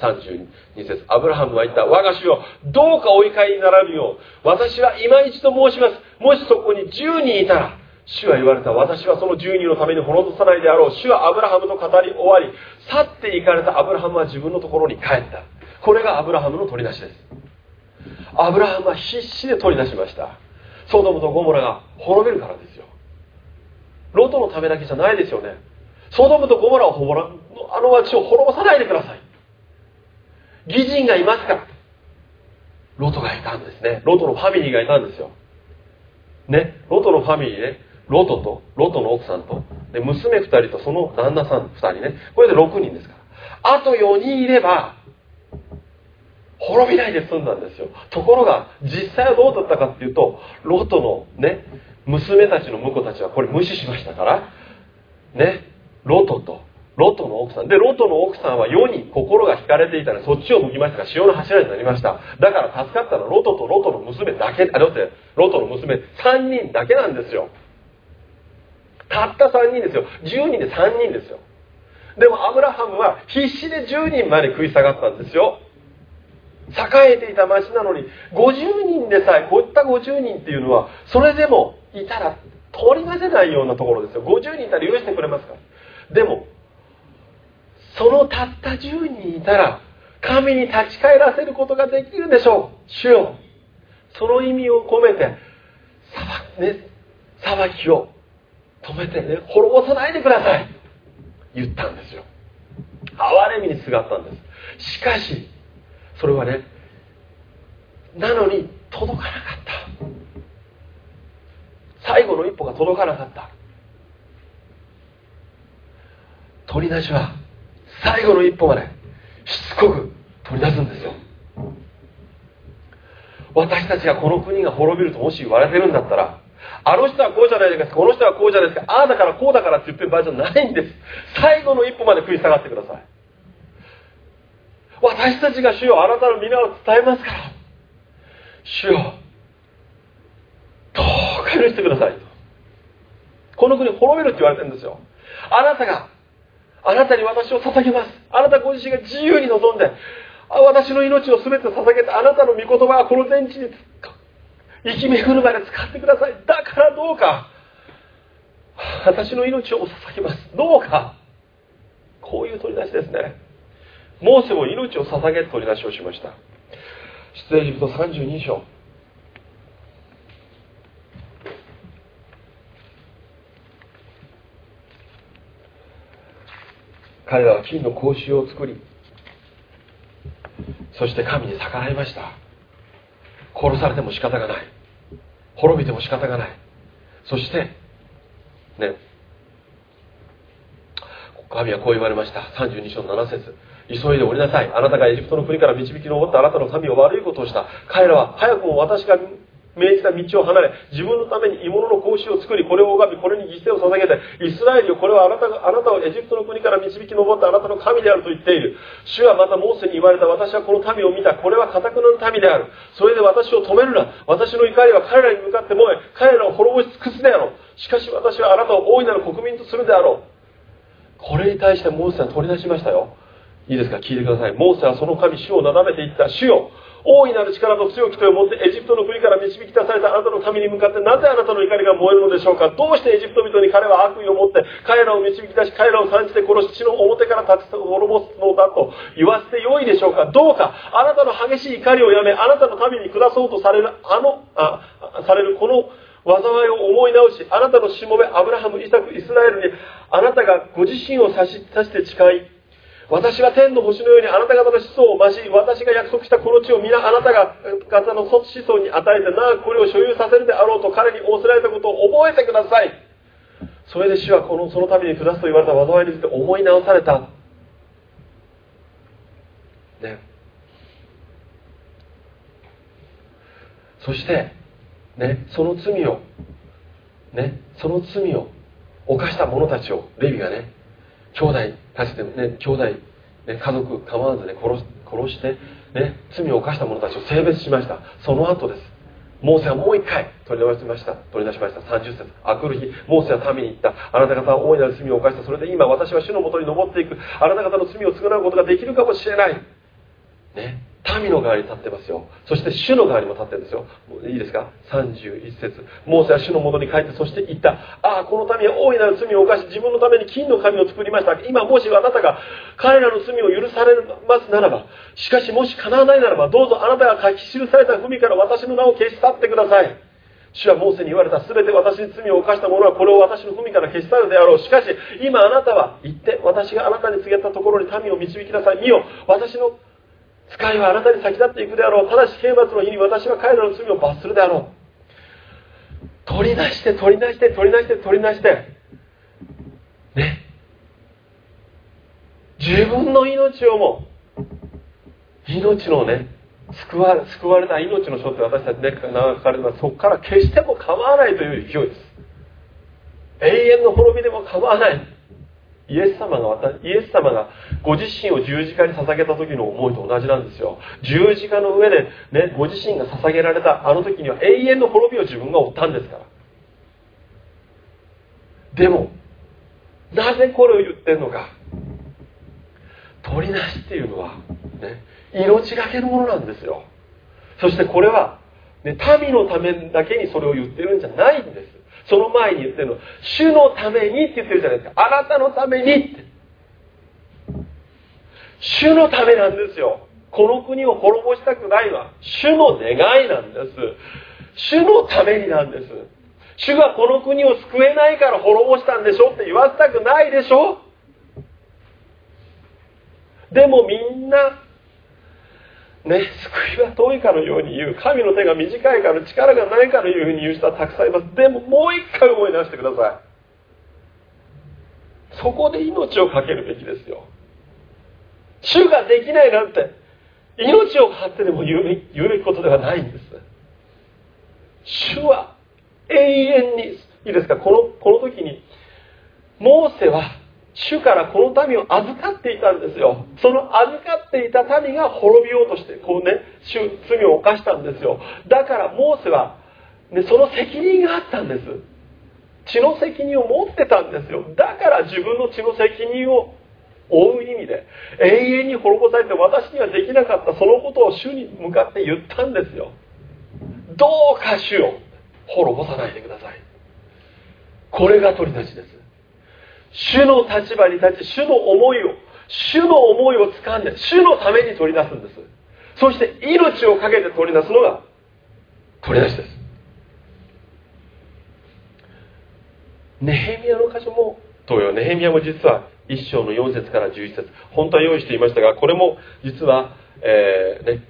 [SPEAKER 1] 32節。アブラハムは言った。我が主よどうかお怒りにならぬよう。私は今一度申します。もしそこに10人いたら主は言われた。私はその10人のために滅ぼさないであろう。主はアブラハムと語り終わり。去っていかれた。アブラハムは自分のところに帰った。これがアブラハムの取り出しです。アブラハムは必死で取り出しました。ソドムとゴモラが滅びるからですよ。ロトのためだけじゃないですよね。ソドムとゴモラを滅ぼあの町を滅ぼさないでください。義人がいますかロトがいたんですね。ロトのファミリーがいたんですよ。ね、ロトのファミリーね、ロトと、ロトの奥さんと、で娘2人とその旦那さん2人ね、これで6人ですから。あと4人いれば、滅びないで済んだんですよ。ところが、実際はどうだったかっていうと、ロトのね、娘たちの婿たちはこれ無視しましたから、ね、ロトとロトの奥さん。で、ロトの奥さんは世に心が惹かれていたらそっちを向きましたが、潮の柱になりました。だから助かったのはロトとロトの娘だけ、あ、だってロトの娘3人だけなんですよ。たった3人ですよ。10人で3人ですよ。でもアブラハムは必死で10人まで食い下がったんですよ。栄えていた町なのに50人でさえ、こういった50人っていうのは、それでもいたら取り出せないようなところですよ。50人いたら許してくれますかでも、そのたった10人いたら神に立ち返らせることができるでしょう。主よその意味を込めて裁,、ね、裁きを止めてね滅ぼさないでください。言ったんですよ。哀れみにすがったんです。しかしそれはねなのに届かなかった。最後の一歩が届かなかった。取り出しは最後の一歩までしつこく取り出すんですよ。私たちがこの国が滅びるともし言われてるんだったらあの人はこうじゃないですかこの人はこうじゃないですかああだからこうだからって言ってる場合じゃないんです。最後の一歩まで食い下がってください。私たちが主よあなたの皆を伝えますから主よどうか許してくださいと。この国滅びるって言われてるんですよ。あなたがあなたに私を捧げます。あなたご自身が自由に望んで私の命を全て捧げてあなたの御言葉はこの全地に生き巡るまで使ってください。だからどうか私の命を捧げます。どうかこういう取り出しですね。モーセも命を捧げる取り出しをしました。出エジプト32章。彼らは金の格子を作りそして神に逆らいました。殺されても仕方がない。滅びても仕方がない。そしてね神はこう言われました。32章の7節。急いでおりなさい。あなたがエジプトの国から導き上ったあなたの民を悪いことをした。彼らは早くも私が命じた道を離れ自分のために鋳物の格子を作りこれを拝みこれに犠牲を捧げてイスラエルよこれはあなたがあなたをエジプトの国から導き上ったあなたの神であると言っている。主はまたモーセに言われた私はこの民を見た。これは堅くなの民である。それで私を止めるな。私の怒りは彼らに向かって燃え彼らを滅ぼし尽くすであろう。しかし私はあなたを大いなる国民とするであろう。これに対してモーセは取り出しましたよ。いいですか？聞いてください。モーセはその神主をなだめていった。主よ大いなる力と強き手を持ってエジプトの国から導き出されたあなたの民に向かってなぜあなたの怒りが燃えるのでしょうか？どうしてエジプト人に彼は悪意を持って彼らを導き出し彼らを産じて殺し血の表から立つ滅ぼすのだと言わせてよいでしょうか？どうか？あなたの激しい怒りをやめあなたの民に下そうとされるあのあされるこの災いを思い直しあなたのしもべアブラハムイサクイスラエルにあなたがご自身を指し指して誓い私は天の星のようにあなた方の子孫を増し、私が約束したこの地を皆あなた方の子孫に与えて長くこれを所有させるであろうと彼に仰せられたことを覚えてください。それで主はこのその度に下すと言われた災いについて思い直された。ね。そして、ね、その罪を、ね、その罪を犯した者たちを、レビがね、兄弟たちでね兄弟、ね、家族構わずね殺殺して、ね、罪を犯した者たちを性別しました。その後です。モーセはもう一回取り出しました。取り出しました。30節。あくる日モーセは民に言った。あなた方は大いなる罪を犯した。それで今私は主のもとに登っていく。あなた方の罪を償うことができるかもしれない。ね。民の側に立ってますよ。そして主の側にも立ってるんですよ。いいですか？31節。モーセは主のもとに帰ってそして言った。ああこの民は大いなる罪を犯し自分のために金の神を作りました。今もしあなたが彼らの罪を許されますならばしかしもし叶わないならばどうぞあなたが書き記された文から私の名を消し去ってください。主はモーセに言われた。全て私に罪を犯した者はこれを私の文から消し去るであろう。しかし今あなたは言って私があなたに告げたところに民を導きなさい。見よ私の使いはあなたに先立っていくであろう。ただし刑罰の日に私は彼らの罪を罰するであろう。取り出して取り出して取り出して取り出して。ね。自分の命をも命のね救われ救われた命の書って私たちね名が書かれてます。そこから決しても構わないという勢いです。永遠の滅びでも構わない。イエス様がイエス様がご自身を十字架に捧げた時の思いと同じなんですよ。十字架の上で、ね、ご自身が捧げられたあの時には永遠の滅びを自分が負ったんですから。でもなぜこれを言ってるのか。取りなしっていうのは、ね、命がけのものなんですよ。そしてこれは、ね、民のためだけにそれを言ってるんじゃないんです。その前に言ってるの主のためにって言ってるじゃないですか。あなたのためにって。主のためなんですよ。この国を滅ぼしたくないのは主の願いなんです。主のためになんです。主がこの国を救えないから滅ぼしたんでしょって言わせたくないでしょ。でもみんなね、救いは遠いかのように言う。神の手が短いから力がないかのいうふうに言う人はたくさんいます。でももう一回思い出してください。そこで命を懸けるべきですよ。主ができないなんて命を張ってでも言うべき言うべきことではないんです。主は永遠にいいですか？このこの時にモーセは主からこの民を預かっていたんですよ。その預かっていた民が滅びようとしてこうね主罪を犯したんですよ。だからモーセは、ね、その責任があったんです。血の責任を持ってたんですよ。だから自分の血の責任を負う意味で永遠に滅ぼされて私にはできなかったそのことを主に向かって言ったんですよ。どうか主を滅ぼさないでください。これが取り出しです。主の立場に立ち主の思いを主の思いを掴んで主のために取り出すんです。そして命を懸けて取り出すのが取り出しです。ネヘミヤの箇所も同様ネヘミヤも実は1章の4節から11節。本当は用意していましたがこれも実は、えー、ね、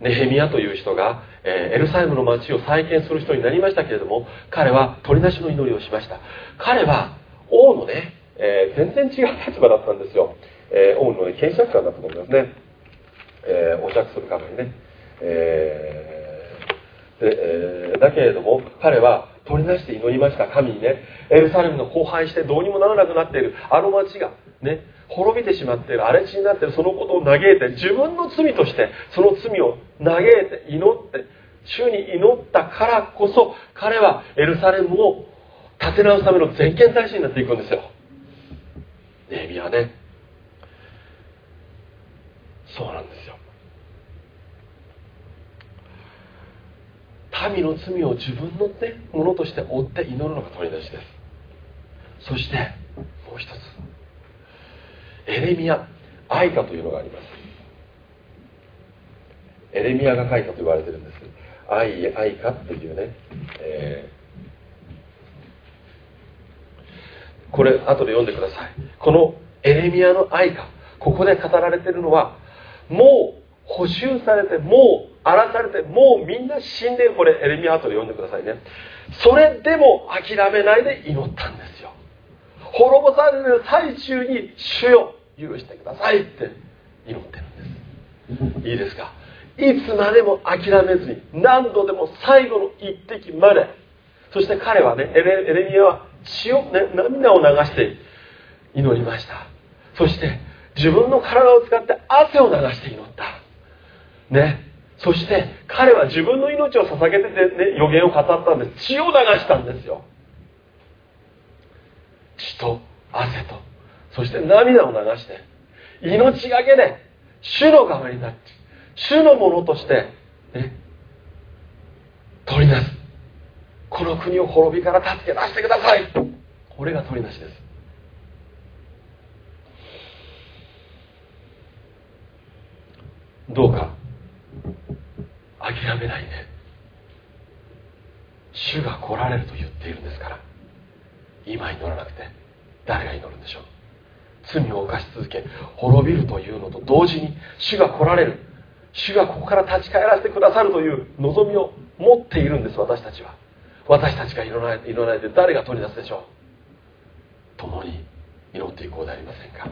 [SPEAKER 1] ネヘミヤという人が、えー、エルサレムの町を再建する人になりましたけれども彼は取り出しの祈りをしました。彼は王のね、えー、全然違う立場だったんですよ、え王の、ね、検察官だと思いますね、えお釈するためにね、えでえだけれども彼は取り出して祈りました神にねエルサレムの荒廃してどうにもならなくなっている。あの町がね滅びてしまっている。荒れ地になっている。そのことを嘆いて自分の罪としてその罪を嘆いて祈って主に祈ったからこそ彼はエルサレムを立て直すための全権大使になっていくんですよ。ネーミはね。そうなんですよ。民の罪を自分の、ね、ものとして追って祈るのが取り出しです。そしてもう一つ。エレミア愛歌というのがあります。エレミアが書いたと言われてるんです。愛愛歌っていうね、えー、これ後で読んでください。このエレミアの愛歌ここで語られているのはもう補修されてもう荒らされてもうみんな死んでこれエレミア後で読んでくださいね。それでも諦めないで祈ったんですよ。滅ぼされる最中に主よ許してくださいって祈ってるんです。いいですか？いつまでも諦めずに何度でも最後の一滴まで。そして彼はねエレエレミアは血を、ね、涙を流して祈りました。そして自分の体を使って汗を流して祈った。ね。そして彼は自分の命を捧げてて、ね、予言を語ったんです。血を流したんですよ。血と汗と。そして涙を流して命がけで主の側になって主のものとして、ね、取りなす。この国を滅びから助け出してください。これが取りなしです。どうか諦めないで。主が来られると言っているんですから。今祈らなくて誰が祈るんでしょう。罪を犯し続け滅びるというのと同時に主が来られる。主がここから立ち返らせてくださるという望みを持っているんです私たちは。私たちが祈らない祈らないで誰が取り出すでしょう？共に祈っていこうでありませんか？